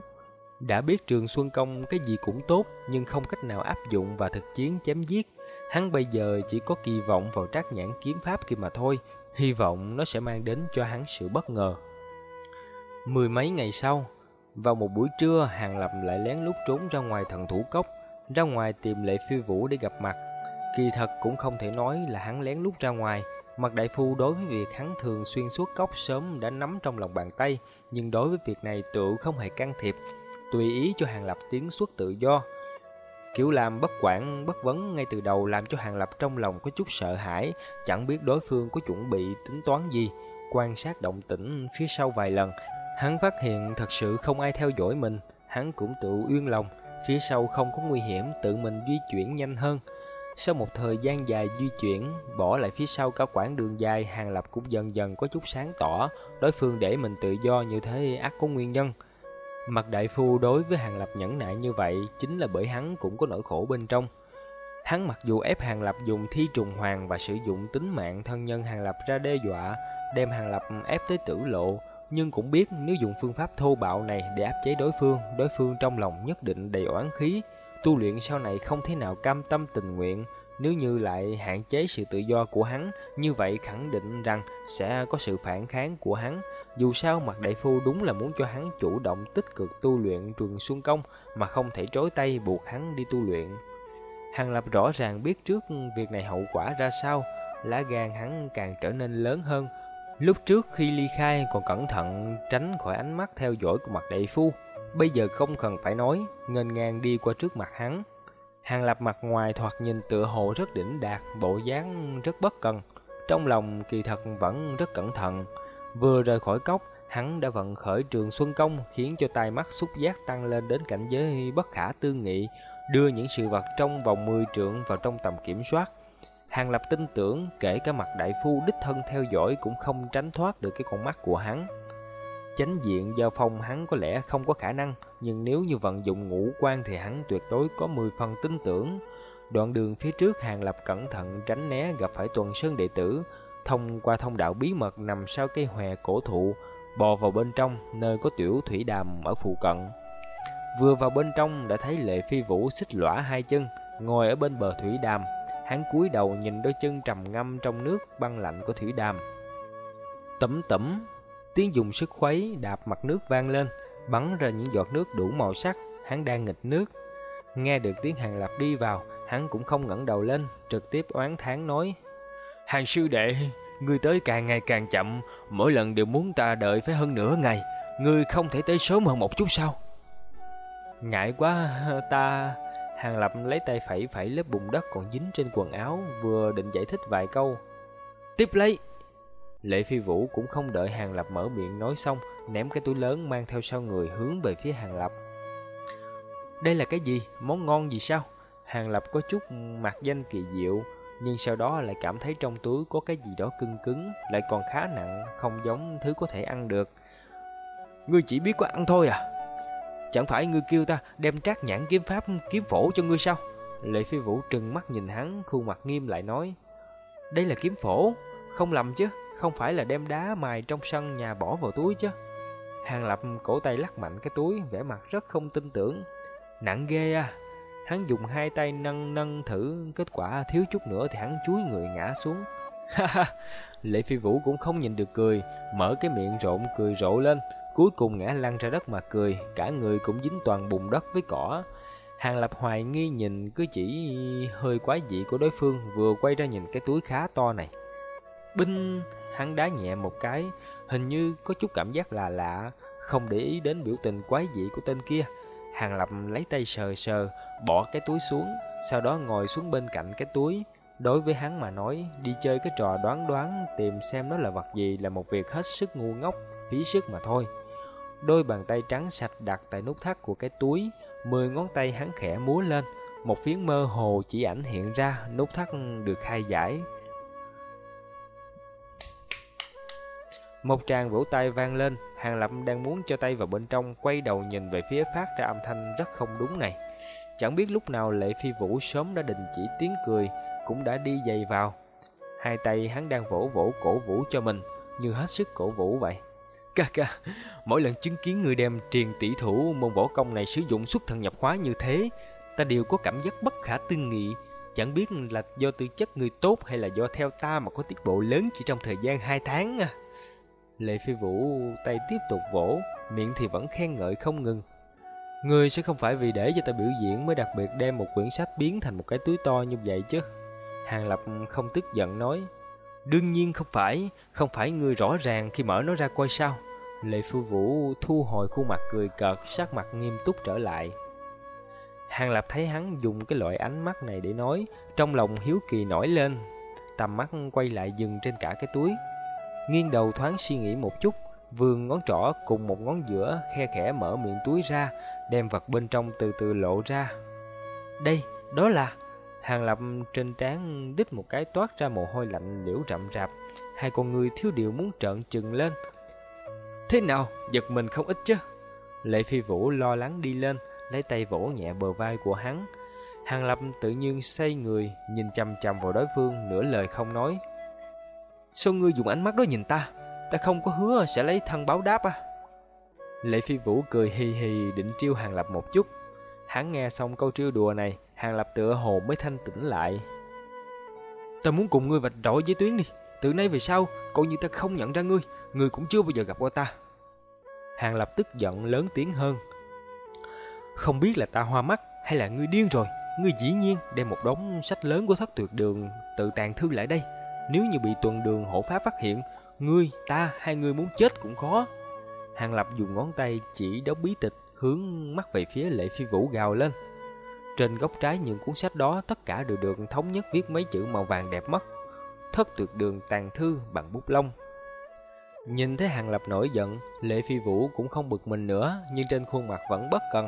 đã biết trường Xuân Công cái gì cũng tốt nhưng không cách nào áp dụng và thực chiến chém giết. Hắn bây giờ chỉ có kỳ vọng vào trác nhãn kiếm pháp kia mà thôi, hy vọng nó sẽ mang đến cho hắn sự bất ngờ. Mười mấy ngày sau, vào một buổi trưa, Hàng Lập lại lén lút trốn ra ngoài thần thủ cốc, ra ngoài tìm Lệ Phi Vũ để gặp mặt. Kỳ thật cũng không thể nói là hắn lén lút ra ngoài, Mặt đại phu đối với việc hắn thường xuyên suốt cốc sớm đã nắm trong lòng bàn tay, nhưng đối với việc này tự không hề can thiệp, tùy ý cho Hàng Lập tiến xuất tự do. Kiểu làm bất quản, bất vấn ngay từ đầu làm cho Hàng Lập trong lòng có chút sợ hãi, chẳng biết đối phương có chuẩn bị tính toán gì. Quan sát động tĩnh phía sau vài lần, hắn phát hiện thật sự không ai theo dõi mình, hắn cũng tự uyên lòng, phía sau không có nguy hiểm, tự mình di chuyển nhanh hơn. Sau một thời gian dài di chuyển, bỏ lại phía sau cả quãng đường dài, Hàng Lập cũng dần dần có chút sáng tỏ, đối phương để mình tự do như thế ác có nguyên nhân. Mặt đại phu đối với Hàng Lập nhẫn nại như vậy chính là bởi hắn cũng có nỗi khổ bên trong. Hắn mặc dù ép Hàng Lập dùng thi trùng hoàng và sử dụng tính mạng thân nhân Hàng Lập ra đe dọa, đem Hàng Lập ép tới tử lộ, nhưng cũng biết nếu dùng phương pháp thô bạo này để áp chế đối phương, đối phương trong lòng nhất định đầy oán khí, tu luyện sau này không thể nào cam tâm tình nguyện, nếu như lại hạn chế sự tự do của hắn, như vậy khẳng định rằng sẽ có sự phản kháng của hắn. Dù sao mặt đại phu đúng là muốn cho hắn chủ động tích cực tu luyện trường xuân công mà không thể trối tay buộc hắn đi tu luyện. Hàng Lập rõ ràng biết trước việc này hậu quả ra sao, lá gan hắn càng trở nên lớn hơn. Lúc trước khi ly khai còn cẩn thận tránh khỏi ánh mắt theo dõi của mặt đại phu, bây giờ không cần phải nói, ngênh ngang đi qua trước mặt hắn. Hàng Lập mặt ngoài thoạt nhìn tựa hồ rất đỉnh đạt, bộ dáng rất bất cần, trong lòng kỳ thật vẫn rất cẩn thận. Vừa rời khỏi cốc, hắn đã vận khởi trường xuân công khiến cho tai mắt xúc giác tăng lên đến cảnh giới bất khả tư nghị, đưa những sự vật trong vòng 10 trượng vào trong tầm kiểm soát. Hàng Lập tin tưởng kể cả mặt đại phu đích thân theo dõi cũng không tránh thoát được cái con mắt của hắn. Chánh diện giao phong hắn có lẽ không có khả năng, nhưng nếu như vận dụng ngũ quan thì hắn tuyệt đối có 10 phần tin tưởng. Đoạn đường phía trước Hàng Lập cẩn thận tránh né gặp phải tuần sơn đệ tử, thông qua thông đạo bí mật nằm sau cây hòe cổ thụ, bò vào bên trong nơi có tiểu thủy đàm ở phụ cận. Vừa vào bên trong đã thấy Lệ Phi Vũ xích lõa hai chân, ngồi ở bên bờ thủy đàm. Hắn cúi đầu nhìn đôi chân trầm ngâm trong nước băng lạnh của thủy đàm. Tẩm tẩm, tiếng dùng sức khuấy đạp mặt nước vang lên, bắn ra những giọt nước đủ màu sắc, hắn đang nghịch nước. Nghe được tiếng Hàng Lập đi vào, hắn cũng không ngẩng đầu lên, trực tiếp oán thán nói: "Hàng sư đệ, ngươi tới càng ngày càng chậm, mỗi lần đều muốn ta đợi phải hơn nửa ngày, ngươi không thể tới sớm hơn một chút sao?" Ngại quá ta. Hàng Lập lấy tay phẩy phẩy lớp bùn đất còn dính trên quần áo Vừa định giải thích vài câu. Tiếp lấy Lệ Phi Vũ cũng không đợi Hàng Lập mở miệng nói xong Ném cái túi lớn mang theo sau người hướng về phía Hàng Lập Đây là cái gì? Món ngon gì sao? Hàng Lập có chút mặt danh kỳ diệu Nhưng sau đó lại cảm thấy trong túi có cái gì đó cưng cứng Lại còn khá nặng Không giống thứ có thể ăn được Ngươi chỉ biết có ăn thôi à? Chẳng phải ngươi kêu ta đem trác nhãn kiếm pháp kiếm phổ cho ngươi sao? Lệ Phi Vũ trừng mắt nhìn hắn, khuôn mặt nghiêm lại nói. Đây là kiếm phổ, không lầm chứ, không phải là đem đá mài trong sân nhà bỏ vào túi chứ. Hàng Lập cổ tay lắc mạnh cái túi, vẻ mặt rất không tin tưởng. Nặng ghê à, hắn dùng hai tay nâng nâng thử, kết quả thiếu chút nữa thì hắn chuối người ngã xuống. Ha ha! Lệ Phi Vũ cũng không nhìn được cười, mở cái miệng rộn cười rộ lên, Cuối cùng ngã lăn ra đất mà cười, cả người cũng dính toàn bùn đất với cỏ. Hàng Lập hoài nghi nhìn cứ chỉ hơi quái dị của đối phương vừa quay ra nhìn cái túi khá to này. Binh, hắn đá nhẹ một cái, hình như có chút cảm giác là lạ, không để ý đến biểu tình quái dị của tên kia. Hàng Lập lấy tay sờ sờ, bỏ cái túi xuống, sau đó ngồi xuống bên cạnh cái túi. Đối với hắn mà nói, đi chơi cái trò đoán đoán tìm xem nó là vật gì là một việc hết sức ngu ngốc, phí sức mà thôi. Đôi bàn tay trắng sạch đặt tại nút thắt của cái túi, mười ngón tay hắn khẽ múa lên, một phiến mơ hồ chỉ ảnh hiện ra, nút thắt được khai giải. Một tràng vỗ tay vang lên, Hàng Lập đang muốn cho tay vào bên trong, quay đầu nhìn về phía phát ra âm thanh rất không đúng này. Chẳng biết lúc nào Lệ Phi Vũ sớm đã đình chỉ tiếng cười, cũng đã đi giày vào. Hai tay hắn đang vỗ vỗ cổ vũ cho mình, như hết sức cổ vũ vậy. Ca ca, mỗi lần chứng kiến người đem triền tỷ thủ môn võ công này sử dụng xuất thần nhập hóa như thế, ta đều có cảm giác bất khả tư nghị. Chẳng biết là do tư chất người tốt hay là do theo ta mà có tiết bộ lớn chỉ trong thời gian 2 tháng à. Lệ Phi Vũ tay tiếp tục vỗ, miệng thì vẫn khen ngợi không ngừng. Người sẽ không phải vì để cho ta biểu diễn mới đặc biệt đem một quyển sách biến thành một cái túi to như vậy chứ. Hàng Lập không tức giận nói. Đương nhiên không phải, không phải ngươi rõ ràng khi mở nó ra coi sao. Lệ phi Vũ thu hồi khuôn mặt cười cợt, sắc mặt nghiêm túc trở lại. Hàng Lập thấy hắn dùng cái loại ánh mắt này để nói, trong lòng hiếu kỳ nổi lên. Tầm mắt quay lại dừng trên cả cái túi. Nghiêng đầu thoáng suy nghĩ một chút, vươn ngón trỏ cùng một ngón giữa khe khẽ mở miệng túi ra, đem vật bên trong từ từ lộ ra. Đây, đó là... Hàng Lập trên trán đít một cái toát ra mồ hôi lạnh liễu rậm rạp, hai con người thiếu điều muốn trợn trừng lên. Thế nào, giật mình không ít chứ? Lệ Phi Vũ lo lắng đi lên, lấy tay vỗ nhẹ bờ vai của hắn. Hàng Lập tự nhiên xây người, nhìn chằm chằm vào đối phương, nửa lời không nói. Sao ngươi dùng ánh mắt đó nhìn ta? Ta không có hứa sẽ lấy thân báo đáp à? Lệ Phi Vũ cười hì hì định trêu Hàng Lập một chút. Hắn nghe xong câu trêu đùa này, Hàng Lập tựa hồ mới thanh tĩnh lại. Ta muốn cùng ngươi vạch rõ với tuyến đi. Từ nay về sau, coi như ta không nhận ra ngươi, ngươi cũng chưa bao giờ gặp qua ta. Hàng Lập tức giận lớn tiếng hơn. Không biết là ta hoa mắt hay là ngươi điên rồi. Ngươi dĩ nhiên đem một đống sách lớn của thất tuyệt đường tự tàn thư lại đây. Nếu như bị tuần đường hộ pháp phát hiện, ngươi, ta, hai người muốn chết cũng khó. Hàng Lập dùng ngón tay chỉ đống bí tịch hướng mắt về phía Lệ Phi Vũ gào lên. Trên góc trái những cuốn sách đó tất cả đều được thống nhất viết mấy chữ màu vàng đẹp mắt. Thất tuyệt đường tàn thư bằng bút lông. Nhìn thấy Hàng Lập nổi giận, Lệ Phi Vũ cũng không bực mình nữa, nhưng trên khuôn mặt vẫn bất cần.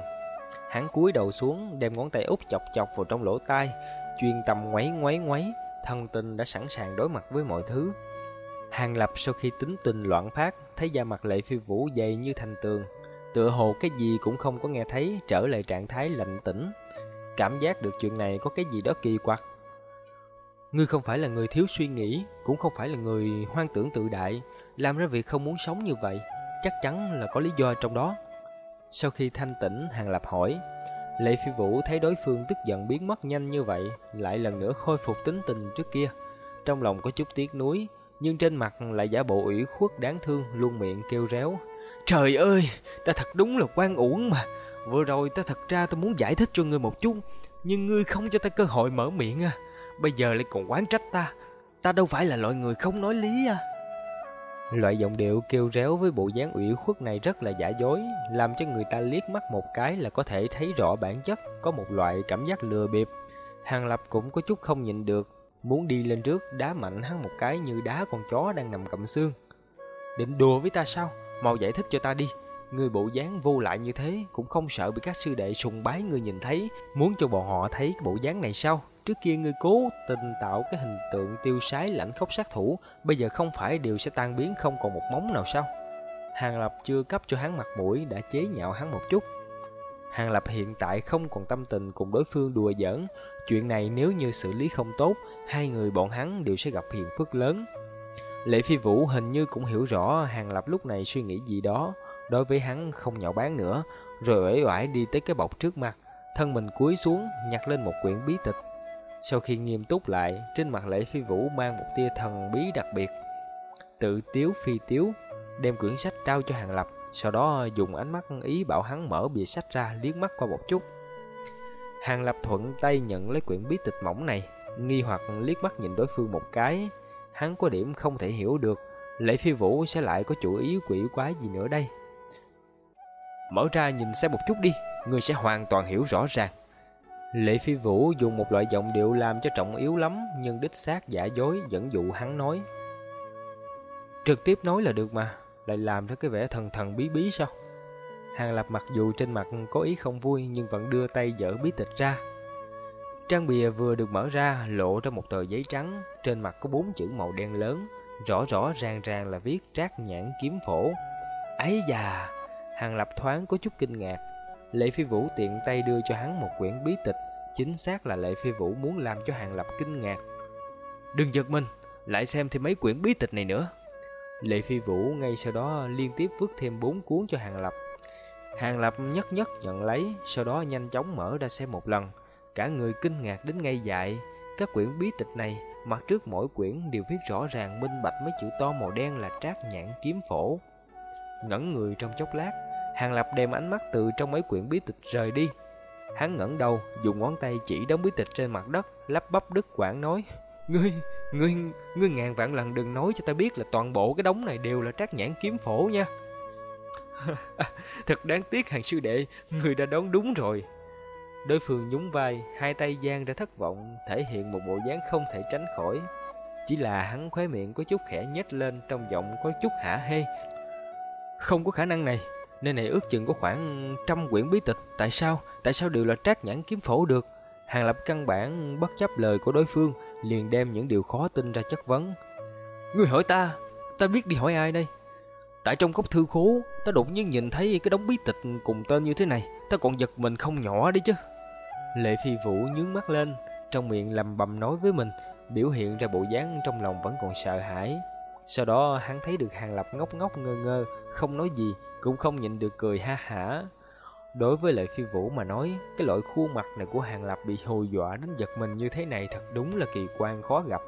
Hắn cúi đầu xuống, đem ngón tay út chọc chọc vào trong lỗ tai, chuyên tâm ngoáy ngoáy ngoáy, thông tình đã sẵn sàng đối mặt với mọi thứ. Hàng Lập sau khi tính tình loạn phát, thấy da mặt Lệ Phi Vũ dày như thành tường, tựa hồ cái gì cũng không có nghe thấy, trở lại trạng thái lạnh tĩnh. Cảm giác được chuyện này có cái gì đó kỳ quặc. Ngươi không phải là người thiếu suy nghĩ, cũng không phải là người hoang tưởng tự đại, làm ra việc không muốn sống như vậy, chắc chắn là có lý do trong đó. Sau khi thanh tĩnh, Hàng Lập hỏi, Lệ Phi Vũ thấy đối phương tức giận biến mất nhanh như vậy, lại lần nữa khôi phục tính tình trước kia. Trong lòng có chút tiếc nuối, nhưng trên mặt lại giả bộ ủy khuất đáng thương, luôn miệng kêu réo. Trời ơi, ta thật đúng là quan uổng mà. Vừa rồi ta thật ra ta muốn giải thích cho ngươi một chút, nhưng ngươi không cho ta cơ hội mở miệng à. Bây giờ lại còn quán trách ta. Ta đâu phải là loại người không nói lý à. Loại giọng điệu kêu réo với bộ dáng ủy khuất này rất là giả dối, làm cho người ta liếc mắt một cái là có thể thấy rõ bản chất, có một loại cảm giác lừa bịp. Hàng Lập cũng có chút không nhịn được, muốn đi lên trước đá mạnh hắn một cái như đá con chó đang nằm cầm xương. Định đùa với ta sao? Mau giải thích cho ta đi. Người bộ dáng vô lại như thế cũng không sợ bị các sư đệ sùng bái người nhìn thấy, muốn cho bọn họ thấy cái bộ dáng này sao? Trước kia ngươi cố tình tạo cái hình tượng tiêu sái lãnh khốc sát thủ, bây giờ không phải đều sẽ tan biến không còn một móng nào sao? Hàng Lập chưa cấp cho hắn mặt mũi đã chế nhạo hắn một chút. Hàng Lập hiện tại không còn tâm tình cùng đối phương đùa giỡn, chuyện này nếu như xử lý không tốt, hai người bọn hắn đều sẽ gặp phiền phức lớn. Lệ Phi Vũ hình như cũng hiểu rõ Hàng Lập lúc này suy nghĩ gì đó, đối với hắn không nhạo bán nữa, rồi uể oải đi tới cái bọc trước mặt, thân mình cúi xuống nhặt lên một quyển bí tịch sau khi nghiêm túc lại, trên mặt Lễ Phi Vũ mang một tia thần bí đặc biệt. Tự tiếu phi tiếu, đem quyển sách trao cho Hàng Lập, sau đó dùng ánh mắt ý bảo hắn mở bìa sách ra liếc mắt qua một chút. Hàng Lập thuận tay nhận lấy quyển bí tịch mỏng này, nghi hoặc liếc mắt nhìn đối phương một cái. Hắn có điểm không thể hiểu được, Lễ Phi Vũ sẽ lại có chủ ý quỷ quái gì nữa đây. Mở ra nhìn xem một chút đi, người sẽ hoàn toàn hiểu rõ ràng. Lệ Phi Vũ dùng một loại giọng điệu làm cho trọng yếu lắm, nhưng đích xác giả dối dẫn dụ hắn nói. Trực tiếp nói là được mà, lại làm ra cái vẻ thần thần bí bí sao? Hàng Lập mặc dù trên mặt có ý không vui nhưng vẫn đưa tay dở bí tịch ra. Trang bìa vừa được mở ra lộ ra một tờ giấy trắng, trên mặt có bốn chữ màu đen lớn, rõ rõ ràng ràng là viết trác nhãn kiếm phổ. Ấy già, Hàng Lập thoáng có chút kinh ngạc, Lệ Phi Vũ tiện tay đưa cho hắn một quyển bí tịch, chính xác là Lệ Phi Vũ muốn làm cho Hàng Lập kinh ngạc. Đừng giật mình, lại xem thêm mấy quyển bí tịch này nữa. Lệ Phi Vũ ngay sau đó liên tiếp vứt thêm bốn cuốn cho Hàng Lập. Hàng Lập nhất nhất nhận lấy, sau đó nhanh chóng mở ra xem một lần. Cả người kinh ngạc đến ngay dại. Các quyển bí tịch này, mặt trước mỗi quyển đều viết rõ ràng minh bạch mấy chữ to màu đen là trác nhãn kiếm phổ. Ngẩn người trong chốc lát, Hàng Lập đem ánh mắt từ trong mấy quyển bí tịch rời đi. Hắn ngẩng đầu, dùng ngón tay chỉ đống bí tịch trên mặt đất, lắp bắp đứt quãng nói: "Ngươi, ngươi, ngươi ngàn vạn lần đừng nói cho ta biết là toàn bộ cái đống này đều là trác nhãn kiếm phổ nha." (laughs) Thật đáng tiếc hàng sư đệ, người đã đoán đúng rồi. Đối phương nhún vai, hai tay giang ra thất vọng, thể hiện một bộ dáng không thể tránh khỏi. Chỉ là hắn khóe miệng có chút khẽ nhếch lên trong giọng có chút hả hê. Không có khả năng này, Nơi này ước chừng có khoảng trăm quyển bí tịch Tại sao? Tại sao đều là trác nhãn kiếm phổ được? Hàng Lập căn bản bất chấp lời của đối phương Liền đem những điều khó tin ra chất vấn Ngươi hỏi ta Ta biết đi hỏi ai đây? Tại trong cốc thư khố Ta đột nhiên nhìn thấy cái đống bí tịch cùng tên như thế này Ta còn giật mình không nhỏ đi chứ Lệ Phi Vũ nhướng mắt lên, trong miệng lầm bầm nói với mình, biểu hiện ra bộ dáng trong lòng vẫn còn sợ hãi. Sau đó hắn thấy được Hàng Lập ngốc ngốc ngơ ngơ, không nói gì, cũng không nhịn được cười ha hả. Đối với Lệ Phi Vũ mà nói, cái loại khuôn mặt này của Hàng Lập bị hù dọa đến giật mình như thế này thật đúng là kỳ quan khó gặp.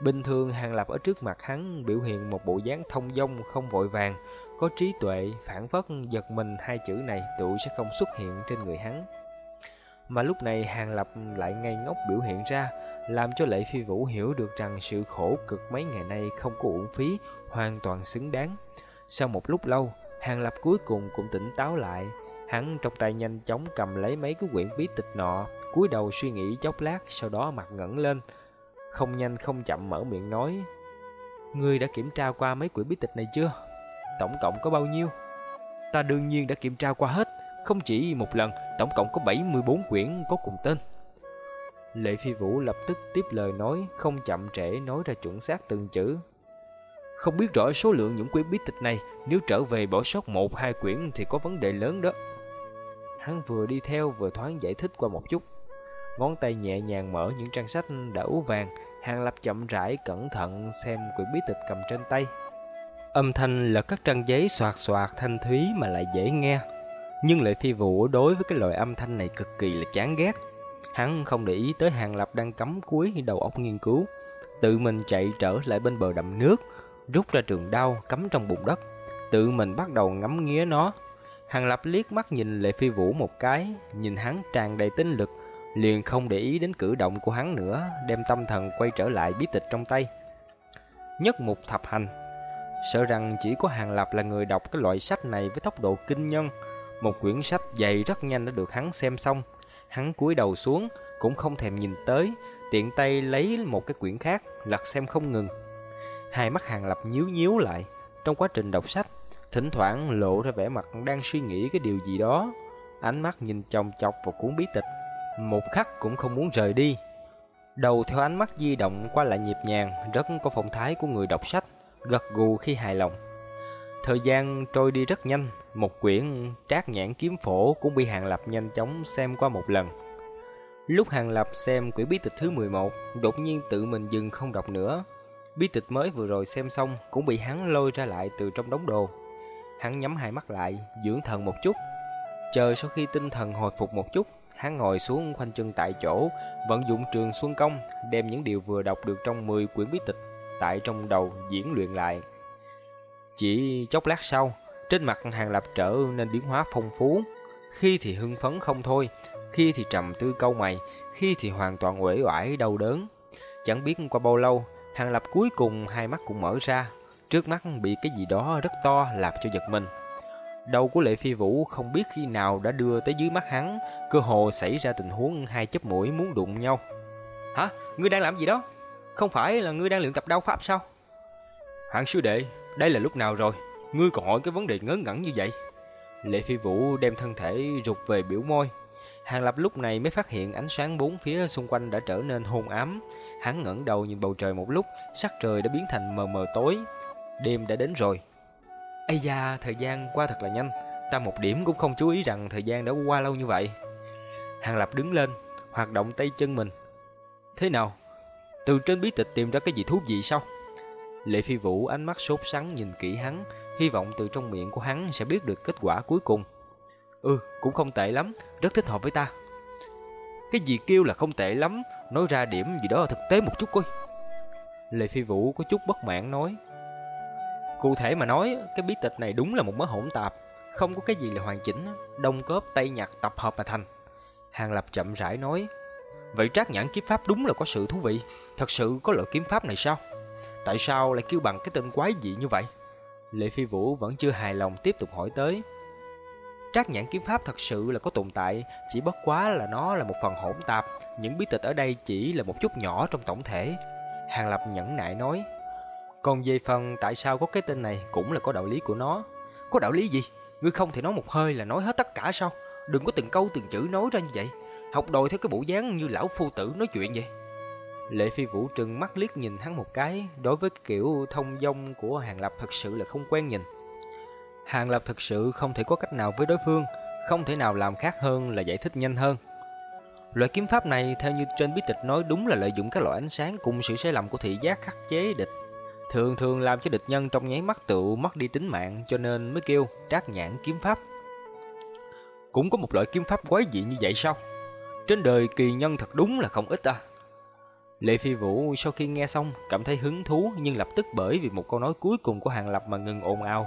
Bình thường Hàng Lập ở trước mặt hắn biểu hiện một bộ dáng thông dong không vội vàng, có trí tuệ, phản phất giật mình hai chữ này tự sẽ không xuất hiện trên người hắn. Mà lúc này Hàng Lập lại ngây ngốc biểu hiện ra, làm cho Lệ Phi Vũ hiểu được rằng sự khổ cực mấy ngày nay không có uổng phí, hoàn toàn xứng đáng. Sau một lúc lâu, Hàng Lập cuối cùng cũng tỉnh táo lại, hắn trong tay nhanh chóng cầm lấy mấy cái quyển bí tịch nọ, cúi đầu suy nghĩ chốc lát, sau đó mặt ngẩng lên, không nhanh không chậm mở miệng nói: "Ngươi đã kiểm tra qua mấy quyển bí tịch này chưa? Tổng cộng có bao nhiêu?" "Ta đương nhiên đã kiểm tra qua hết, không chỉ một lần, tổng cộng có 74 quyển có cùng tên." Lệ Phi Vũ lập tức tiếp lời nói, không chậm trễ nói ra chuẩn xác từng chữ. Không biết rõ số lượng những quyển bí tịch này, nếu trở về bỏ sót một hai quyển thì có vấn đề lớn đó. Hắn vừa đi theo vừa thoáng giải thích qua một chút. Ngón tay nhẹ nhàng mở những trang sách đã ú vàng, Hàng Lập chậm rãi cẩn thận xem quyển bí tịch cầm trên tay. Âm thanh là các trang giấy soạt soạt thanh thúy mà lại dễ nghe. Nhưng Lệ Phi Vũ đối với cái loại âm thanh này cực kỳ là chán ghét. Hắn không để ý tới Hàng Lập đang cắm cuối đầu óc nghiên cứu, tự mình chạy trở lại bên bờ đầm nước, rút ra trường đao cắm trong bụng đất, tự mình bắt đầu ngắm nghía nó. Hàng Lập liếc mắt nhìn Lệ Phi Vũ một cái, nhìn hắn tràn đầy tinh lực, liền không để ý đến cử động của hắn nữa, đem tâm thần quay trở lại bí tịch trong tay. Nhất mục thập hành Sợ rằng chỉ có Hàng Lập là người đọc cái loại sách này với tốc độ kinh nhân. Một quyển sách dày rất nhanh đã được hắn xem xong, Hắn cúi đầu xuống, cũng không thèm nhìn tới, tiện tay lấy một cái quyển khác, lật xem không ngừng. Hai mắt Hàng Lập nhíu nhíu lại, trong quá trình đọc sách, thỉnh thoảng lộ ra vẻ mặt đang suy nghĩ cái điều gì đó. Ánh mắt nhìn chòng chọc vào cuốn bí tịch, một khắc cũng không muốn rời đi. Đầu theo ánh mắt di động qua lại nhịp nhàng, rất có phong thái của người đọc sách, gật gù khi hài lòng. Thời gian trôi đi rất nhanh, một quyển trác nhãn kiếm phổ cũng bị Hàng Lập nhanh chóng xem qua một lần. Lúc Hàng Lập xem quyển bí tịch thứ 11, đột nhiên tự mình dừng không đọc nữa. Bí tịch mới vừa rồi xem xong cũng bị hắn lôi ra lại từ trong đống đồ. Hắn nhắm hai mắt lại, dưỡng thần một chút. Chờ sau khi tinh thần hồi phục một chút, hắn ngồi xuống khoanh chân tại chỗ, vận dụng trường xuân công, đem những điều vừa đọc được trong 10 quyển bí tịch tại trong đầu diễn luyện lại. Chỉ chốc lát sau, trên mặt Hàng Lập trở nên biến hóa phong phú, khi thì hưng phấn không thôi, khi thì trầm tư câu mày, khi thì hoàn toàn uể oải đau đớn. Chẳng biết qua bao lâu, Hàng Lập cuối cùng hai mắt cũng mở ra, trước mắt bị cái gì đó rất to làm cho giật mình. Đầu của Lệ Phi Vũ không biết khi nào đã đưa tới dưới mắt hắn, cơ hồ xảy ra tình huống hai chấp mũi muốn đụng nhau. Hả? Ngươi đang làm gì đó? Không phải là ngươi đang luyện tập đao pháp sao? Hạng sư đệ, đây là lúc nào rồi? Ngươi còn hỏi cái vấn đề ngớ ngẩn như vậy? Lệ Phi Vũ đem thân thể rụt về biểu môi. Hàng Lập lúc này mới phát hiện ánh sáng bốn phía xung quanh đã trở nên hôn ám. Hắn ngẩng đầu nhìn bầu trời một lúc, sắc trời đã biến thành mờ mờ tối. Đêm đã đến rồi. Ây da, thời gian qua thật là nhanh. Ta một điểm cũng không chú ý rằng thời gian đã qua lâu như vậy. Hàng Lập đứng lên, hoạt động tay chân mình. Thế nào? Từ trên bí tịch tìm ra cái gì thú vị sao? Lệ Phi Vũ ánh mắt sốt sắng nhìn kỹ hắn, hy vọng từ trong miệng của hắn sẽ biết được kết quả cuối cùng. Ừ, cũng không tệ lắm, rất thích hợp với ta. Cái gì kêu là không tệ lắm, nói ra điểm gì đó thực tế một chút coi. Lệ Phi Vũ có chút bất mãn nói. Cụ thể mà nói, cái bí tịch này đúng là một mớ hỗn tạp, không có cái gì là hoàn chỉnh, đông cớp tây nhạc tập hợp mà thành. Hàng Lập chậm rãi nói, vậy trác nhãn kiếm pháp đúng là có sự thú vị, thật sự có loại kiếm pháp này sao? Tại sao lại kêu bằng cái tên quái dị như vậy? Lệ Phi Vũ vẫn chưa hài lòng tiếp tục hỏi tới. Trác nhãn kiếm pháp thật sự là có tồn tại, chỉ bất quá là nó là một phần hỗn tạp, những bí tịch ở đây chỉ là một chút nhỏ trong tổng thể. Hàng Lập nhẫn nại nói. Còn về phần tại sao có cái tên này cũng là có đạo lý của nó. Có đạo lý gì? Ngươi không thể nói một hơi là nói hết tất cả sao? Đừng có từng câu từng chữ nói ra như vậy. Học đòi theo cái bộ dáng như lão phu tử nói chuyện vậy. Lệ Phi Vũ trừng mắt liếc nhìn hắn một cái, đối với kiểu thông dong của Hàng Lập thật sự là không quen nhìn. Hàng Lập thực sự không thể có cách nào với đối phương, không thể nào làm khác hơn là giải thích nhanh hơn. Loại kiếm pháp này theo như trên bí tịch nói đúng là lợi dụng các loại ánh sáng cùng sự sai lầm của thị giác khắc chế địch. Thường thường làm cho địch nhân trong nháy mắt tự mất đi tính mạng cho nên mới kêu trác nhãn kiếm pháp. Cũng có một loại kiếm pháp quái dị như vậy sao? Trên đời kỳ nhân thật đúng là không ít à. Lệ Phi Vũ sau khi nghe xong cảm thấy hứng thú nhưng lập tức bởi vì một câu nói cuối cùng của Hàng Lập mà ngừng ồn ào.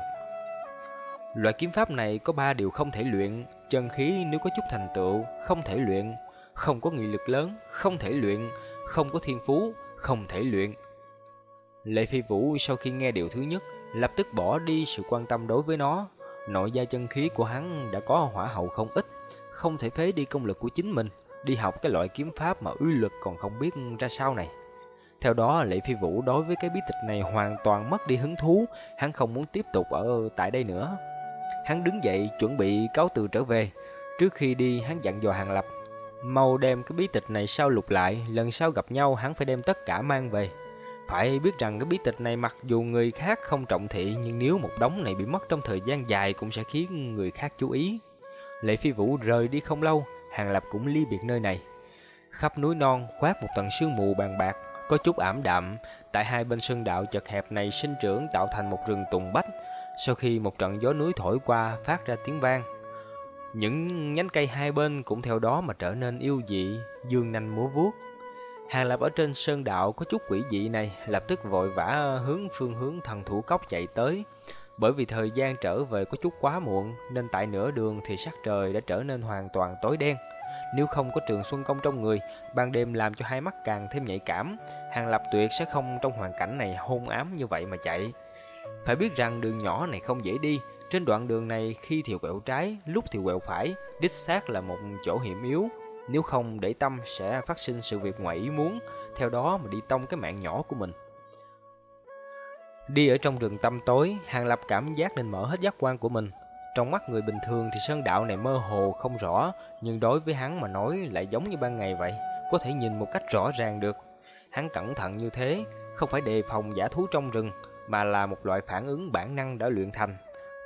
Loại kiếm pháp này có ba điều không thể luyện, chân khí nếu có chút thành tựu không thể luyện, không có nghị lực lớn không thể luyện, không có thiên phú không thể luyện. Lệ Phi Vũ sau khi nghe điều thứ nhất, lập tức bỏ đi sự quan tâm đối với nó. Nội gia chân khí của hắn đã có hỏa hậu không ít, không thể phế đi công lực của chính mình, đi học cái loại kiếm pháp mà uy lực còn không biết ra sao này. Theo đó, Lệ Phi Vũ đối với cái bí tịch này hoàn toàn mất đi hứng thú, hắn không muốn tiếp tục ở tại đây nữa. Hắn đứng dậy chuẩn bị cáo từ trở về. Trước khi đi, hắn dặn dò Hàng Lập, mau đem cái bí tịch này sao lục lại, lần sau gặp nhau hắn phải đem tất cả mang về. Phải biết rằng cái bí tịch này mặc dù người khác không trọng thị nhưng nếu một đống này bị mất trong thời gian dài cũng sẽ khiến người khác chú ý. Lệ Phi Vũ rời đi không lâu, Hàng Lập cũng ly biệt nơi này. Khắp núi non khoác một tầng sương mù bàn bạc, có chút ảm đạm, tại hai bên sơn đạo chật hẹp này sinh trưởng tạo thành một rừng tùng bách. Sau khi một trận gió núi thổi qua phát ra tiếng vang, những nhánh cây hai bên cũng theo đó mà trở nên yêu dị, dương nanh múa vuốt. Hàng Lập ở trên sơn đạo có chút quỷ dị này, lập tức vội vã hướng phương hướng thần thủ cốc chạy tới. Bởi vì thời gian trở về có chút quá muộn, nên tại nửa đường thì sắc trời đã trở nên hoàn toàn tối đen. Nếu không có trường xuân công trong người, ban đêm làm cho hai mắt càng thêm nhạy cảm, Hàng Lập tuyệt sẽ không trong hoàn cảnh này hôn ám như vậy mà chạy. Phải biết rằng đường nhỏ này không dễ đi, trên đoạn đường này khi thì quẹo trái, lúc thì quẹo phải, đích xác là một chỗ hiểm yếu. Nếu không để tâm sẽ phát sinh sự việc ngoại ý muốn, theo đó mà đi tông cái mạng nhỏ của mình. Đi ở trong rừng tăm tối, Hàng Lập cảm giác nên mở hết giác quan của mình. Trong mắt người bình thường thì sơn đạo này mơ hồ không rõ, nhưng đối với hắn mà nói lại giống như ban ngày vậy, có thể nhìn một cách rõ ràng được. Hắn cẩn thận như thế, không phải đề phòng giả thú trong rừng, mà là một loại phản ứng bản năng đã luyện thành.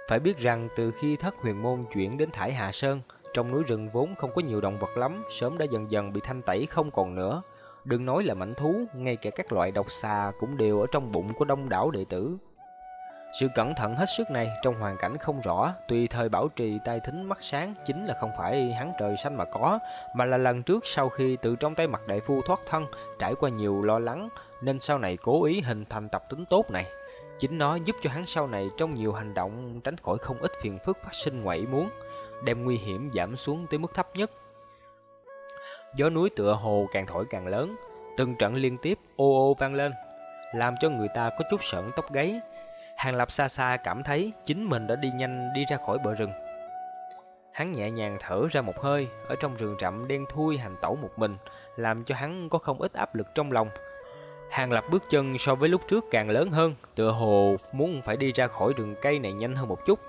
Phải biết rằng từ khi thất huyền môn chuyển đến Thải Hà Sơn, trong núi rừng vốn không có nhiều động vật lắm, sớm đã dần dần bị thanh tẩy không còn nữa. Đừng nói là mảnh thú, ngay cả các loại độc xà cũng đều ở trong bụng của đông đảo đệ tử. Sự cẩn thận hết sức này trong hoàn cảnh không rõ, tùy thời bảo trì tai thính mắt sáng chính là không phải hắn trời xanh mà có, mà là lần trước sau khi từ trong tay mặt đại phu thoát thân, trải qua nhiều lo lắng, nên sau này cố ý hình thành tập tính tốt này. Chính nó giúp cho hắn sau này trong nhiều hành động tránh khỏi không ít phiền phức phát sinh ngoại muốn, đem nguy hiểm giảm xuống tới mức thấp nhất. Gió núi tựa hồ càng thổi càng lớn, từng trận liên tiếp ô ô vang lên, làm cho người ta có chút sợn tóc gáy. Hàng Lập xa xa cảm thấy chính mình đã đi nhanh đi ra khỏi bờ rừng. Hắn nhẹ nhàng thở ra một hơi, ở trong rừng rậm đen thui hành tẩu một mình, làm cho hắn có không ít áp lực trong lòng. Hàng Lập bước chân so với lúc trước càng lớn hơn, tựa hồ muốn phải đi ra khỏi rừng cây này nhanh hơn một chút.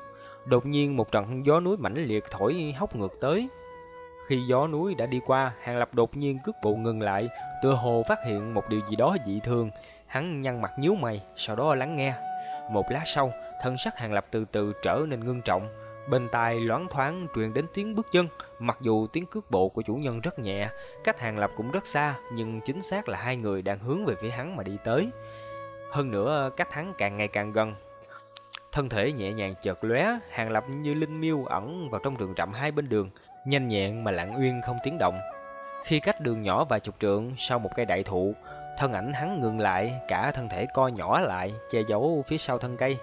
Đột nhiên một trận gió núi mãnh liệt thổi hốc ngược tới. Khi gió núi đã đi qua, Hàng Lập đột nhiên cước bộ ngừng lại, tựa hồ phát hiện một điều gì đó dị thường. Hắn nhăn mặt nhíu mày, sau đó lắng nghe. Một lát sau, thân sắc Hàng Lập từ từ trở nên ngưng trọng. Bên tai loáng thoáng truyền đến tiếng bước chân, mặc dù tiếng cước bộ của chủ nhân rất nhẹ, cách Hàng Lập cũng rất xa, nhưng chính xác là hai người đang hướng về phía hắn mà đi tới. Hơn nữa, cách hắn càng ngày càng gần, Thân thể nhẹ nhàng chợt lóe, Hàng Lập như linh miêu ẩn vào trong rừng rậm hai bên đường, nhanh nhẹn mà lặng uyên không tiếng động. Khi cách đường nhỏ vài chục trượng sau một cây đại thụ, thân ảnh hắn ngừng lại, cả thân thể co nhỏ lại, che giấu phía sau thân cây.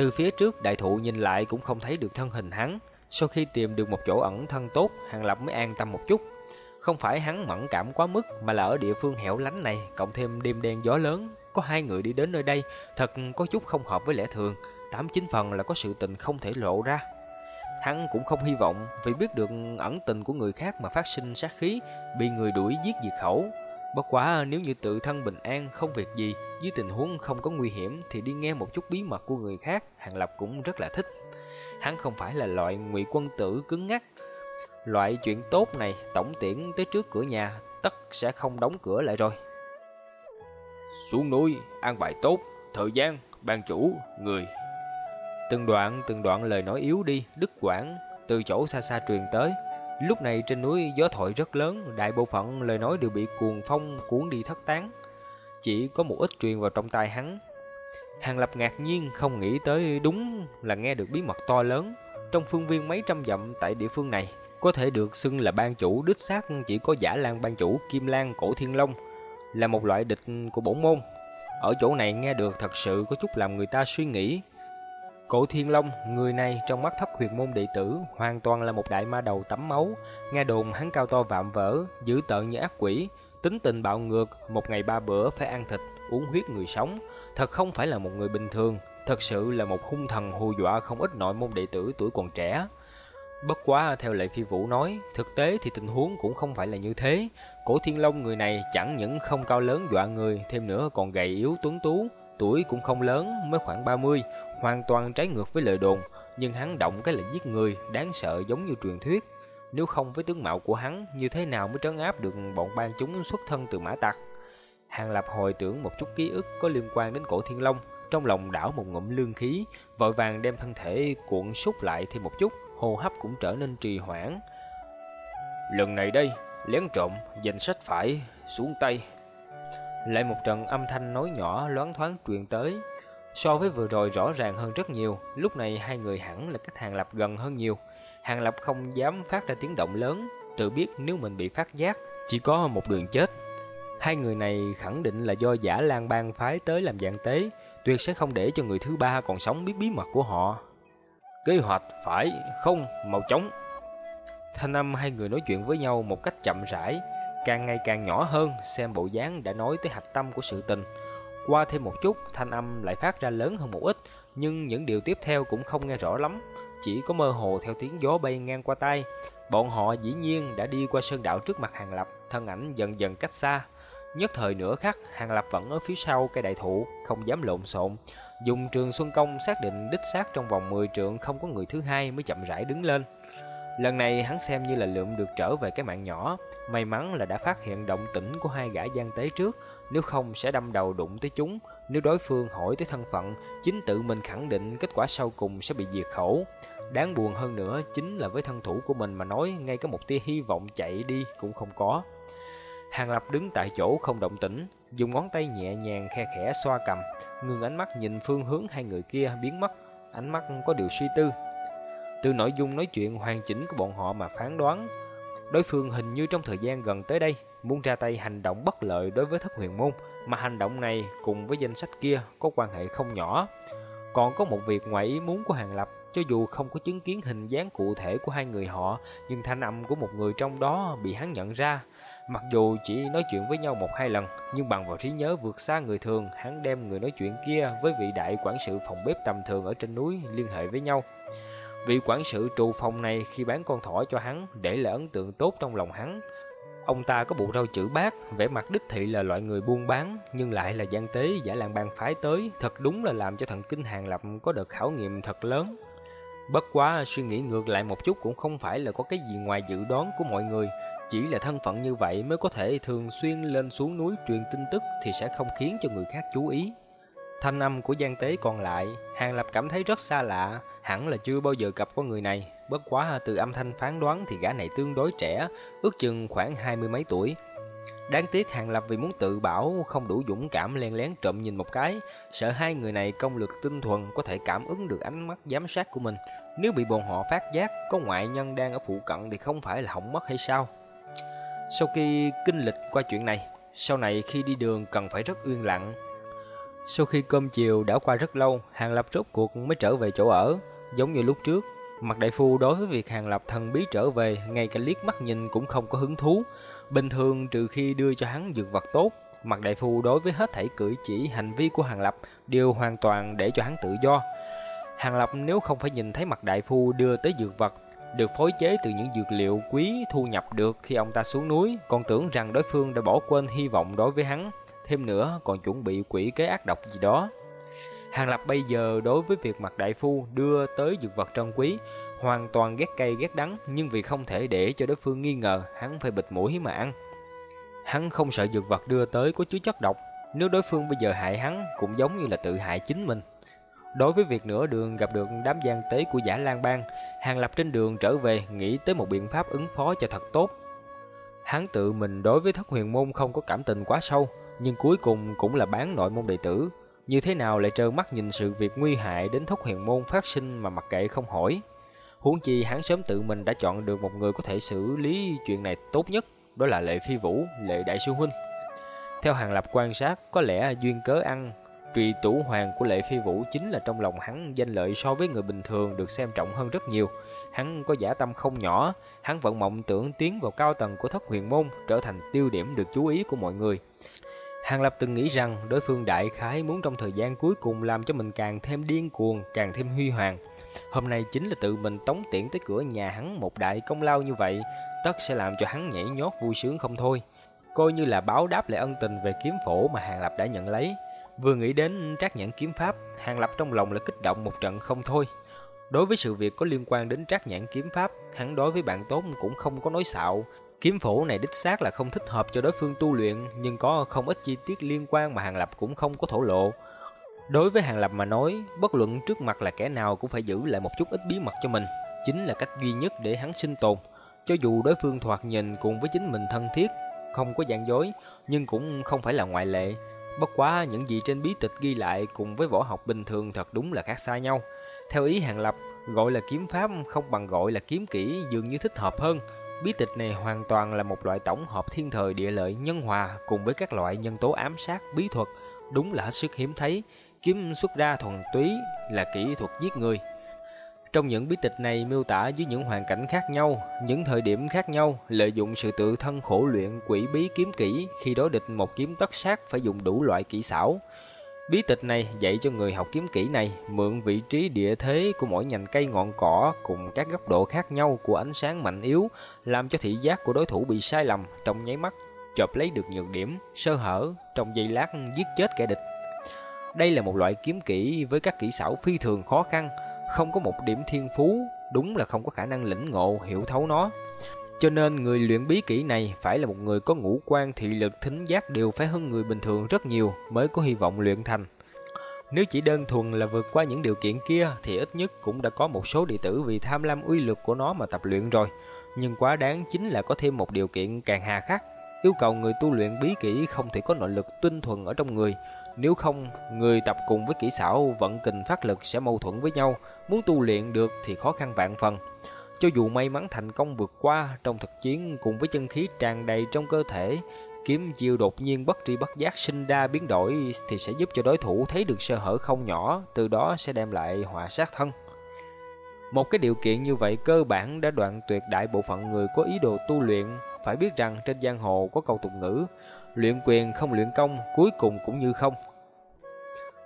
Từ phía trước đại thụ nhìn lại cũng không thấy được thân hình hắn. Sau khi tìm được một chỗ ẩn thân tốt, Hàng Lập mới an tâm một chút. Không phải hắn mẫn cảm quá mức mà là ở địa phương hẻo lánh này, cộng thêm đêm đen gió lớn, có hai người đi đến nơi đây, thật có chút không hợp với lẽ thường tám chín phần là có sự tình không thể lộ ra. Hắn cũng không hy vọng vì biết được ẩn tình của người khác mà phát sinh sát khí, bị người đuổi giết diệt khẩu. Bất quá nếu như tự thân bình an không việc gì, dưới tình huống không có nguy hiểm thì đi nghe một chút bí mật của người khác, Hàng Lập cũng rất là thích. Hắn không phải là loại ngụy quân tử cứng ngắc. Loại chuyện tốt này tổng tiễn tới trước cửa nhà, tất sẽ không đóng cửa lại rồi. Xuống núi, an bài tốt, thời gian, ban chủ, người Từng đoạn từng đoạn lời nói yếu đi, đứt quãng từ chỗ xa xa truyền tới. Lúc này trên núi gió thổi rất lớn, đại bộ phận lời nói đều bị cuồng phong cuốn đi thất tán. Chỉ có một ít truyền vào trong tai hắn. Hàng Lập ngạc nhiên không nghĩ tới đúng là nghe được bí mật to lớn trong phương viên mấy trăm dặm tại địa phương này. Có thể được xưng là ban chủ đích xác chỉ có giả lan ban chủ Kim Lan Cổ Thiên Long là một loại địch của bổn môn. Ở chỗ này nghe được thật sự có chút làm người ta suy nghĩ. Cổ Thiên Long, người này trong mắt thất huyền môn đệ tử hoàn toàn là một đại ma đầu tắm máu. Nghe đồn hắn cao to vạm vỡ, dữ tợn như ác quỷ, tính tình bạo ngược, một ngày ba bữa phải ăn thịt, uống huyết người sống. Thật không phải là một người bình thường, thật sự là một hung thần hù dọa không ít nội môn đệ tử tuổi còn trẻ. Bất quá theo lệ phi vũ nói, thực tế thì tình huống cũng không phải là như thế. Cổ thiên long người này chẳng những không cao lớn dọa người, thêm nữa còn gầy yếu tuấn tú, tuổi cũng không lớn, mới khoảng 30, hoàn toàn trái ngược với lời đồn. Nhưng hắn động cái là giết người, đáng sợ giống như truyền thuyết. Nếu không với tướng mạo của hắn, như thế nào mới trấn áp được bọn ban chúng xuất thân từ mã tặc? Hàng Lập hồi tưởng một chút ký ức có liên quan đến cổ thiên long, trong lòng đảo một ngụm lương khí, vội vàng đem thân thể cuộn súc lại thêm một chút, hô hấp cũng trở nên trì hoãn. Lần này đây, lén trộm, danh sách phải, xuống tay. Lại một trận âm thanh nói nhỏ loáng thoáng truyền tới. So với vừa rồi rõ ràng hơn rất nhiều, lúc này hai người hẳn là cách Hàng Lập gần hơn nhiều. Hàng Lập không dám phát ra tiếng động lớn, tự biết nếu mình bị phát giác, chỉ có một đường chết. Hai người này khẳng định là do giả lang bang phái tới làm dạng tế, tuyệt sẽ không để cho người thứ ba còn sống biết bí mật của họ. Kế hoạch phải, không, màu trống. Thanh âm hai người nói chuyện với nhau một cách chậm rãi, càng ngày càng nhỏ hơn, xem bộ dáng đã nói tới hạch tâm của sự tình. Qua thêm một chút, thanh âm lại phát ra lớn hơn một ít, nhưng những điều tiếp theo cũng không nghe rõ lắm, chỉ có mơ hồ theo tiếng gió bay ngang qua tai. Bọn họ dĩ nhiên đã đi qua sơn đạo trước mặt Hàng Lập, thân ảnh dần dần cách xa. Nhất thời nửa khắc, Hàng Lập vẫn ở phía sau cây đại thụ, không dám lộn xộn, dùng trường xuân công xác định đích xác trong vòng 10 trượng không có người thứ hai mới chậm rãi đứng lên. Lần này hắn xem như là lượm được trở về cái mạng nhỏ, may mắn là đã phát hiện động tĩnh của hai gã gian tế trước, nếu không sẽ đâm đầu đụng tới chúng, nếu đối phương hỏi tới thân phận, chính tự mình khẳng định kết quả sau cùng sẽ bị diệt khẩu. Đáng buồn hơn nữa chính là với thân thủ của mình mà nói ngay có một tia hy vọng chạy đi cũng không có. Hàng Lập đứng tại chỗ không động tĩnh, dùng ngón tay nhẹ nhàng khe khẽ xoa cầm, ngừng ánh mắt nhìn phương hướng hai người kia biến mất, ánh mắt có điều suy tư. Từ nội dung nói chuyện hoàn chỉnh của bọn họ mà phán đoán, đối phương hình như trong thời gian gần tới đây muốn ra tay hành động bất lợi đối với thất huyền môn, mà hành động này cùng với danh sách kia có quan hệ không nhỏ. Còn có một việc ngoài ý muốn của Hàng Lập, cho dù không có chứng kiến hình dáng cụ thể của hai người họ, nhưng thanh âm của một người trong đó bị hắn nhận ra, Mặc dù chỉ nói chuyện với nhau một hai lần, nhưng bằng vào trí nhớ vượt xa người thường, hắn đem người nói chuyện kia với vị đại quản sự phòng bếp tầm thường ở trên núi liên hệ với nhau. Vị quản sự trụ phòng này khi bán con thỏ cho hắn để lại ấn tượng tốt trong lòng hắn. Ông ta có bộ râu chữ bát, vẻ mặt đích thị là loại người buôn bán, nhưng lại là gian tế giả làng bang phái tới, thật đúng là làm cho thần kinh hàng lập có đợt khảo nghiệm thật lớn. Bất quá suy nghĩ ngược lại một chút cũng không phải là có cái gì ngoài dự đoán của mọi người, chỉ là thân phận như vậy mới có thể thường xuyên lên xuống núi truyền tin tức thì sẽ không khiến cho người khác chú ý. Thanh âm của Giang Tế còn lại, Hàng Lập cảm thấy rất xa lạ, hẳn là chưa bao giờ gặp con người này. Bất quá từ âm thanh phán đoán thì gã này tương đối trẻ, ước chừng khoảng hai mươi mấy tuổi. Đáng tiếc Hàng Lập vì muốn tự bảo không đủ dũng cảm len lén trộm nhìn một cái, sợ hai người này công lực tinh thuần có thể cảm ứng được ánh mắt giám sát của mình. Nếu bị bọn họ phát giác có ngoại nhân đang ở phụ cận thì không phải là hỏng mất hay sao? Sau khi kinh lịch qua chuyện này, sau này khi đi đường cần phải rất uyên lặng. Sau khi cơm chiều đã qua rất lâu, Hàng Lập rốt cuộc mới trở về chỗ ở, giống như lúc trước. Mặt đại phu đối với việc Hàng Lập thần bí trở về, ngay cả liếc mắt nhìn cũng không có hứng thú. Bình thường trừ khi đưa cho hắn dược vật tốt, mặt đại phu đối với hết thảy cử chỉ hành vi của Hàng Lập đều hoàn toàn để cho hắn tự do. Hàng Lập nếu không phải nhìn thấy mặt đại phu đưa tới dược vật được phối chế từ những dược liệu quý thu nhập được khi ông ta xuống núi, còn tưởng rằng đối phương đã bỏ quên hy vọng đối với hắn, thêm nữa còn chuẩn bị quỷ kế ác độc gì đó. Hàng Lập bây giờ đối với việc mặt đại phu đưa tới dược vật trân quý, hoàn toàn ghét cay ghét đắng, nhưng vì không thể để cho đối phương nghi ngờ, hắn phải bịt mũi mà ăn. Hắn không sợ dược vật đưa tới có chứa chất độc, nếu đối phương bây giờ hại hắn cũng giống như là tự hại chính mình. Đối với việc nửa đường gặp được đám gian tế của giả lang Bang, Hàng Lập trên đường trở về nghĩ tới một biện pháp ứng phó cho thật tốt. Hắn tự mình đối với thất huyền môn không có cảm tình quá sâu, nhưng cuối cùng cũng là bán nội môn đệ tử. Như thế nào lại trơ mắt nhìn sự việc nguy hại đến thất huyền môn phát sinh mà mặc kệ không hỏi. Huống chi hắn sớm tự mình đã chọn được một người có thể xử lý chuyện này tốt nhất, đó là Lệ Phi Vũ, Lệ Đại Sư Huynh. Theo Hàng Lập quan sát, có lẽ duyên cớ ăn Trùy tủ hoàng của Lệ Phi Vũ chính là trong lòng hắn danh lợi so với người bình thường được xem trọng hơn rất nhiều. Hắn có giả tâm không nhỏ, hắn vẫn mộng tưởng tiến vào cao tầng của thất huyền môn, trở thành tiêu điểm được chú ý của mọi người. Hàng Lập từng nghĩ rằng đối phương đại khái muốn trong thời gian cuối cùng làm cho mình càng thêm điên cuồng, càng thêm huy hoàng. Hôm nay chính là tự mình tống tiễn tới cửa nhà hắn một đại công lao như vậy, tất sẽ làm cho hắn nhảy nhót vui sướng không thôi. Coi như là báo đáp lại ân tình về kiếm phổ mà Hàng Lập đã nhận lấy. Vừa nghĩ đến trác nhãn kiếm pháp, Hàng Lập trong lòng là kích động một trận không thôi. Đối với sự việc có liên quan đến trác nhãn kiếm pháp, hắn đối với bạn tốt cũng không có nói xạo. Kiếm phủ này đích xác là không thích hợp cho đối phương tu luyện, nhưng có không ít chi tiết liên quan mà Hàng Lập cũng không có thổ lộ. Đối với Hàng Lập mà nói, bất luận trước mặt là kẻ nào cũng phải giữ lại một chút ít bí mật cho mình, chính là cách duy nhất để hắn sinh tồn. Cho dù đối phương thoạt nhìn cùng với chính mình thân thiết, không có gian dối, nhưng cũng không phải là ngoại lệ. Bất quá những gì trên bí tịch ghi lại cùng với võ học bình thường thật đúng là khác xa nhau. Theo ý Hàng Lập, gọi là kiếm pháp không bằng gọi là kiếm kỹ dường như thích hợp hơn. Bí tịch này hoàn toàn là một loại tổng hợp thiên thời địa lợi nhân hòa cùng với các loại nhân tố ám sát bí thuật, đúng là hết sức hiếm thấy. Kiếm xuất ra thuần túy là kỹ thuật giết người. Trong những bí tịch này miêu tả dưới những hoàn cảnh khác nhau, những thời điểm khác nhau, lợi dụng sự tự thân khổ luyện quỷ bí kiếm kỹ khi đối địch một kiếm tất sát phải dùng đủ loại kỹ xảo. Bí tịch này dạy cho người học kiếm kỹ này mượn vị trí địa thế của mỗi nhành cây ngọn cỏ cùng các góc độ khác nhau của ánh sáng mạnh yếu, làm cho thị giác của đối thủ bị sai lầm trong nháy mắt, chộp lấy được nhược điểm, sơ hở, trong giây lát giết chết kẻ địch. Đây là một loại kiếm kỹ với các kỹ xảo phi thường khó khăn, không có một điểm thiên phú, đúng là không có khả năng lĩnh ngộ, hiểu thấu nó. Cho nên người luyện bí kỹ này phải là một người có ngũ quan thị lực thính giác đều phải hơn người bình thường rất nhiều mới có hy vọng luyện thành. Nếu chỉ đơn thuần là vượt qua những điều kiện kia thì ít nhất cũng đã có một số đệ tử vì tham lam uy lực của nó mà tập luyện rồi. Nhưng quá đáng chính là có thêm một điều kiện càng hà khắc, yêu cầu người tu luyện bí kỹ không thể có nội lực tinh thuần ở trong người, nếu không, người tập cùng với kỹ xảo vận kình phát lực sẽ mâu thuẫn với nhau, muốn tu luyện được thì khó khăn vạn phần. Cho dù may mắn thành công vượt qua trong thực chiến cùng với chân khí tràn đầy trong cơ thể, kiếm chiêu đột nhiên bất tri bất giác sinh ra biến đổi thì sẽ giúp cho đối thủ thấy được sơ hở không nhỏ, từ đó sẽ đem lại họa sát thân. Một cái điều kiện như vậy cơ bản đã đoạn tuyệt đại bộ phận người có ý đồ tu luyện, phải biết rằng trên giang hồ có câu tục ngữ, luyện quyền không luyện công, cuối cùng cũng như không.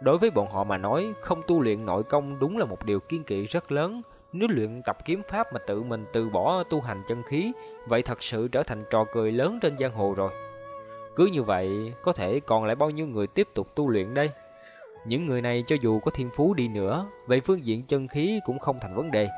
Đối với bọn họ mà nói, không tu luyện nội công đúng là một điều kiên kỵ rất lớn. Nếu luyện tập kiếm pháp mà tự mình từ bỏ tu hành chân khí, vậy thật sự trở thành trò cười lớn trên giang hồ rồi. Cứ như vậy, có thể còn lại bao nhiêu người tiếp tục tu luyện đây? Những người này cho dù có thiên phú đi nữa, về phương diện chân khí cũng không thành vấn đề.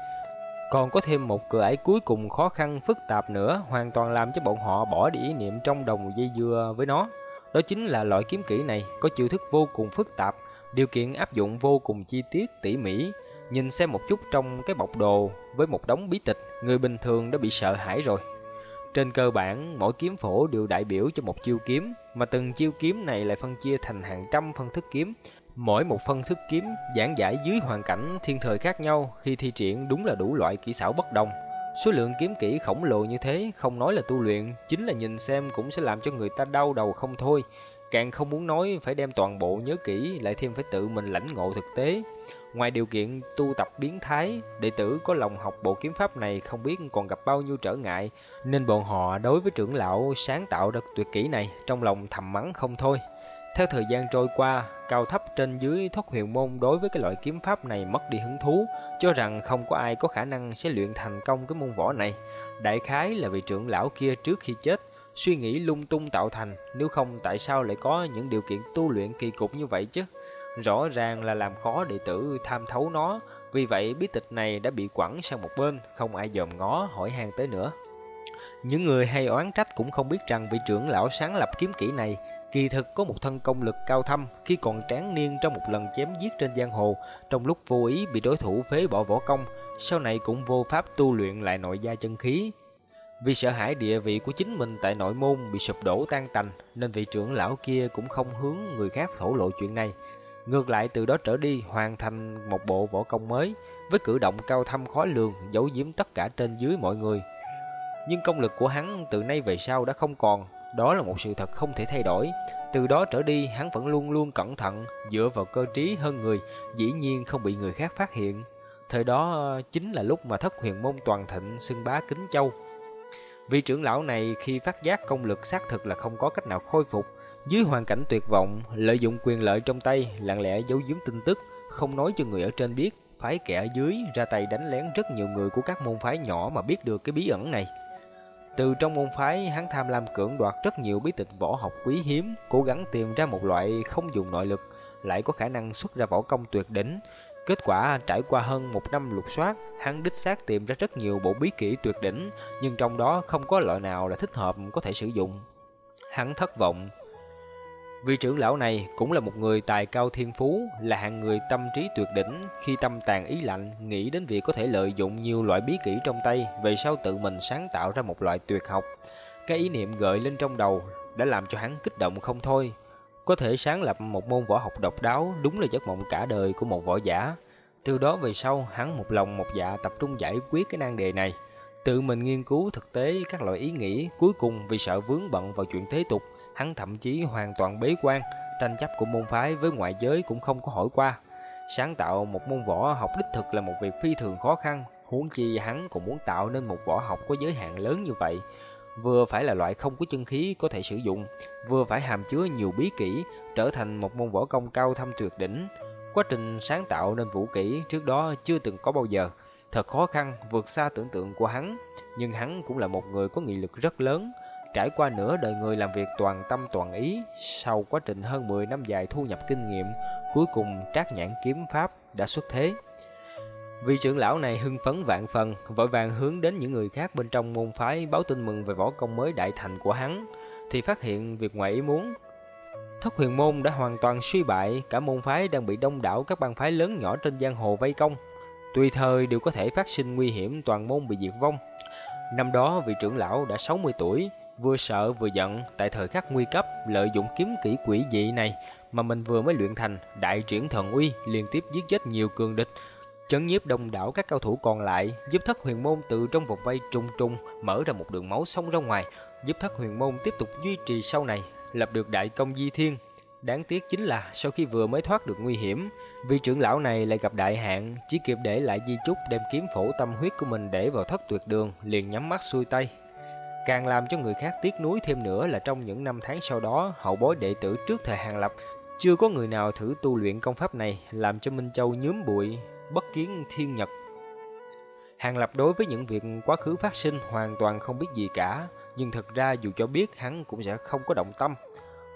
Còn có thêm một cửa ải cuối cùng khó khăn phức tạp nữa, hoàn toàn làm cho bọn họ bỏ đi ý niệm trong đồng dây dưa với nó. Đó chính là loại kiếm kỹ này có chiêu thức vô cùng phức tạp, điều kiện áp dụng vô cùng chi tiết tỉ mỉ. Nhìn xem một chút trong cái bọc đồ với một đống bí tịch, người bình thường đã bị sợ hãi rồi. Trên cơ bản, mỗi kiếm phổ đều đại biểu cho một chiêu kiếm, mà từng chiêu kiếm này lại phân chia thành hàng trăm phân thức kiếm. Mỗi một phân thức kiếm giảng giải dưới hoàn cảnh thiên thời khác nhau khi thi triển đúng là đủ loại kỹ xảo bất đồng. Số lượng kiếm kỹ khổng lồ như thế không nói là tu luyện, chính là nhìn xem cũng sẽ làm cho người ta đau đầu không thôi. Càng không muốn nói phải đem toàn bộ nhớ kỹ, lại thêm phải tự mình lãnh ngộ thực tế. Ngoài điều kiện tu tập biến thái, đệ tử có lòng học bộ kiếm pháp này không biết còn gặp bao nhiêu trở ngại, nên bọn họ đối với trưởng lão sáng tạo ra tuyệt kỹ này trong lòng thầm mắng không thôi. Theo thời gian trôi qua, cao thấp trên dưới thoát huyền môn đối với cái loại kiếm pháp này mất đi hứng thú, cho rằng không có ai có khả năng sẽ luyện thành công cái môn võ này. Đại khái là vì trưởng lão kia trước khi chết, suy nghĩ lung tung tạo thành, nếu không tại sao lại có những điều kiện tu luyện kỳ cục như vậy chứ? Rõ ràng là làm khó đệ tử tham thấu nó, vì vậy bí tịch này đã bị quẳng sang một bên, không ai dòm ngó hỏi han tới nữa. Những người hay oán trách cũng không biết rằng vị trưởng lão sáng lập kiếm kỹ này kỳ thực có một thân công lực cao thâm khi còn tráng niên trong một lần chém giết trên giang hồ, trong lúc vô ý bị đối thủ phế bỏ võ công, sau này cũng vô pháp tu luyện lại nội gia chân khí. Vì sợ hãi địa vị của chính mình tại nội môn bị sụp đổ tan tành, nên vị trưởng lão kia cũng không hướng người khác thổ lộ chuyện này. Ngược lại từ đó trở đi hoàn thành một bộ võ công mới, với cử động cao thâm khó lường, giấu giếm tất cả trên dưới mọi người. Nhưng công lực của hắn từ nay về sau đã không còn, đó là một sự thật không thể thay đổi. Từ đó trở đi, hắn vẫn luôn luôn cẩn thận, dựa vào cơ trí hơn người, dĩ nhiên không bị người khác phát hiện. Thời đó chính là lúc mà thất huyền môn toàn thịnh xưng bá kính châu. Vị trưởng lão này khi phát giác công lực xác thực là không có cách nào khôi phục, dưới hoàn cảnh tuyệt vọng, lợi dụng quyền lợi trong tay, lặng lẽ giấu giếm tin tức, không nói cho người ở trên biết, phái kẻ ở dưới ra tay đánh lén rất nhiều người của các môn phái nhỏ mà biết được cái bí ẩn này. Từ trong môn phái, hắn tham lam cưỡng đoạt rất nhiều bí tịch võ học quý hiếm, cố gắng tìm ra một loại không dùng nội lực, lại có khả năng xuất ra võ công tuyệt đỉnh. Kết quả trải qua hơn một năm lục soát, hắn đích xác tìm ra rất nhiều bộ bí kỹ tuyệt đỉnh, nhưng trong đó không có loại nào là thích hợp có thể sử dụng. Hắn thất vọng, Vị trưởng lão này cũng là một người tài cao thiên phú, là hạng người tâm trí tuyệt đỉnh, khi tâm tàn ý lạnh, nghĩ đến việc có thể lợi dụng nhiều loại bí kỹ trong tay, về sau tự mình sáng tạo ra một loại tuyệt học. Cái ý niệm gợi lên trong đầu đã làm cho hắn kích động không thôi. Có thể sáng lập một môn võ học độc đáo đúng là giấc mộng cả đời của một võ giả. Từ đó về sau, hắn một lòng một dạ tập trung giải quyết cái nan đề này. Tự mình nghiên cứu thực tế các loại ý nghĩ, cuối cùng vì sợ vướng bận vào chuyện thế tục, hắn thậm chí hoàn toàn bế quan, tranh chấp của môn phái với ngoại giới cũng không có hỏi qua. Sáng tạo một môn võ học đích thực là một việc phi thường khó khăn, huống chi hắn còn muốn tạo nên một võ học có giới hạn lớn như vậy. Vừa phải là loại không có chân khí có thể sử dụng, vừa phải hàm chứa nhiều bí kỹ, trở thành một môn võ công cao thâm tuyệt đỉnh. Quá trình sáng tạo nên vũ kỹ trước đó chưa từng có bao giờ, thật khó khăn, vượt xa tưởng tượng của hắn. Nhưng hắn cũng là một người có nghị lực rất lớn, Trải qua nửa đời người làm việc toàn tâm toàn ý, sau quá trình hơn 10 năm dài thu nhập kinh nghiệm, cuối cùng trác nhãn kiếm pháp đã xuất thế. Vị trưởng lão này hưng phấn vạn phần, vội vàng hướng đến những người khác bên trong môn phái báo tin mừng về võ công mới đại thành của hắn, thì phát hiện việc ngoại ý muốn. Thất huyền môn đã hoàn toàn suy bại, cả môn phái đang bị đông đảo các bang phái lớn nhỏ trên giang hồ vây công. Tùy thời đều có thể phát sinh nguy hiểm toàn môn bị diệt vong. Năm đó vị trưởng lão đã 60 tuổi, Vừa sợ vừa giận, tại thời khắc nguy cấp, lợi dụng kiếm kỹ quỷ dị này mà mình vừa mới luyện thành, đại triển thần uy, liên tiếp giết chết nhiều cường địch, chấn nhiếp đông đảo các cao thủ còn lại, giúp Thất Huyền môn từ trong vòng vây trùng trùng mở ra một đường máu xông ra ngoài, giúp Thất Huyền môn tiếp tục duy trì sau này, lập được đại công di thiên. Đáng tiếc chính là sau khi vừa mới thoát được nguy hiểm, vị trưởng lão này lại gặp đại hạn, chỉ kịp để lại di chúc đem kiếm phổ tâm huyết của mình để vào thất tuyệt đường, liền nhắm mắt xuôi tay, Càng làm cho người khác tiếc nuối thêm nữa là trong những năm tháng sau đó, hậu bối đệ tử trước thời Hàng Lập chưa có người nào thử tu luyện công pháp này, làm cho Minh Châu nhướm bụi, bất kiến thiên nhật. Hàng Lập đối với những việc quá khứ phát sinh hoàn toàn không biết gì cả, nhưng thật ra dù cho biết hắn cũng sẽ không có động tâm.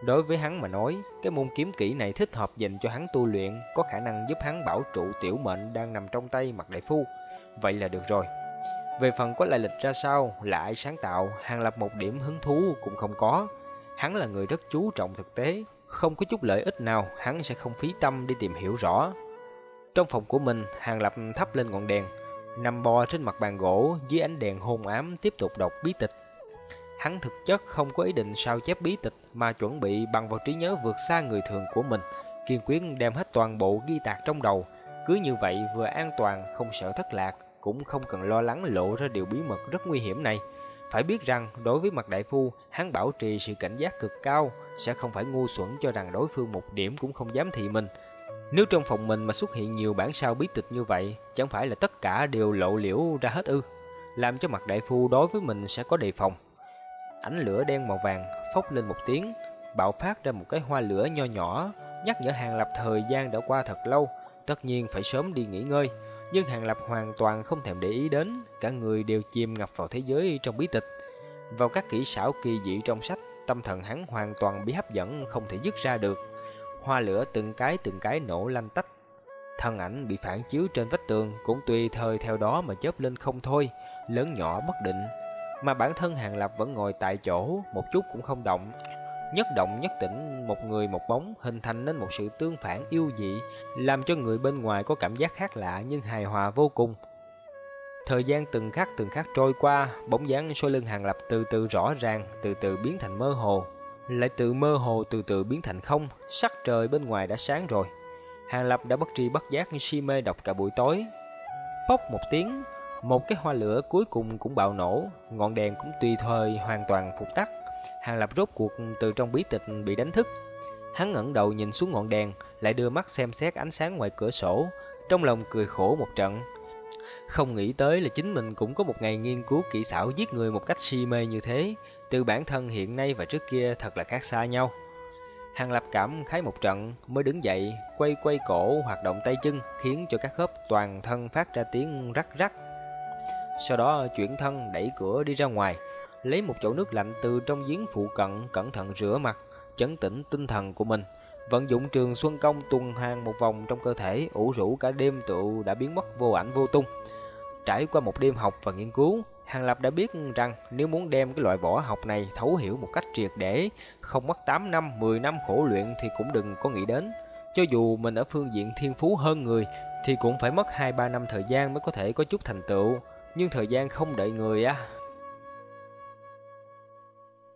Đối với hắn mà nói, cái môn kiếm kỹ này thích hợp dành cho hắn tu luyện, có khả năng giúp hắn bảo trụ tiểu mệnh đang nằm trong tay mặt đại phu. Vậy là được rồi. Về phần có lại lịch ra sao, là ai sáng tạo, Hàng Lập một điểm hứng thú cũng không có. Hắn là người rất chú trọng thực tế, không có chút lợi ích nào hắn sẽ không phí tâm đi tìm hiểu rõ. Trong phòng của mình, Hàng Lập thắp lên ngọn đèn, nằm bò trên mặt bàn gỗ dưới ánh đèn hôn ám tiếp tục đọc bí tịch. Hắn thực chất không có ý định sao chép bí tịch mà chuẩn bị bằng vào trí nhớ vượt xa người thường của mình, kiên quyết đem hết toàn bộ ghi tạc trong đầu. Cứ như vậy vừa an toàn không sợ thất lạc, cũng không cần lo lắng lộ ra điều bí mật rất nguy hiểm này. Phải biết rằng, đối với mặt đại phu, hắn bảo trì sự cảnh giác cực cao, sẽ không phải ngu xuẩn cho rằng đối phương một điểm cũng không dám thị mình. Nếu trong phòng mình mà xuất hiện nhiều bản sao bí tịch như vậy, chẳng phải là tất cả đều lộ liễu ra hết ư? Làm cho mặt đại phu đối với mình sẽ có đề phòng. Ánh lửa đen màu vàng phốc lên một tiếng, bạo phát ra một cái hoa lửa nho nhỏ, nhắc nhở hàng lập thời gian đã qua thật lâu, tất nhiên phải sớm đi nghỉ ngơi. Nhưng Hàng Lập hoàn toàn không thèm để ý đến, cả người đều chìm ngập vào thế giới trong bí tịch. Vào các kỹ xảo kỳ dị trong sách, tâm thần hắn hoàn toàn bị hấp dẫn không thể dứt ra được. Hoa lửa từng cái từng cái nổ lanh tách. Thân ảnh bị phản chiếu trên vách tường cũng tùy thời theo đó mà chớp lên không thôi, lớn nhỏ bất định. mà bản thân Hàng Lập vẫn ngồi tại chỗ, một chút cũng không động. Nhất động nhất tĩnh, một người một bóng hình thành nên một sự tương phản yêu dị, làm cho người bên ngoài có cảm giác khác lạ nhưng hài hòa vô cùng. Thời gian từng khắc từng khắc trôi qua, bóng dáng sau lưng Hàng Lập từ từ rõ ràng, từ từ biến thành mơ hồ, lại tự mơ hồ từ từ biến thành không, sắc trời bên ngoài đã sáng rồi. Hàng Lập đã bất tri bất giác si mê đọc cả buổi tối. Bốc một tiếng, một cái hoa lửa cuối cùng cũng bạo nổ, ngọn đèn cũng tùy thời hoàn toàn phục tắt. Hàng Lập rốt cuộc từ trong bí tịch bị đánh thức. Hắn ngẩng đầu nhìn xuống ngọn đèn, lại đưa mắt xem xét ánh sáng ngoài cửa sổ, trong lòng cười khổ một trận. Không nghĩ tới là chính mình cũng có một ngày nghiên cứu kỹ xảo giết người một cách si mê như thế, từ bản thân hiện nay và trước kia thật là khác xa nhau. Hàng Lập cảm khái một trận mới đứng dậy, quay quay cổ hoạt động tay chân khiến cho các khớp toàn thân phát ra tiếng rắc rắc. Sau đó chuyển thân đẩy cửa đi ra ngoài, lấy một chậu nước lạnh từ trong giếng phụ cận cẩn thận rửa mặt, chấn tĩnh tinh thần của mình. Vận dụng trường xuân công tuần hàng một vòng trong cơ thể, ủ rũ cả đêm tụ đã biến mất vô ảnh vô tung. Trải qua một đêm học và nghiên cứu, Hàng Lập đã biết rằng nếu muốn đem cái loại võ học này thấu hiểu một cách triệt để, không mất 8 năm, 10 năm khổ luyện thì cũng đừng có nghĩ đến. Cho dù mình ở phương diện thiên phú hơn người thì cũng phải mất 2-3 năm thời gian mới có thể có chút thành tựu, nhưng thời gian không đợi người á.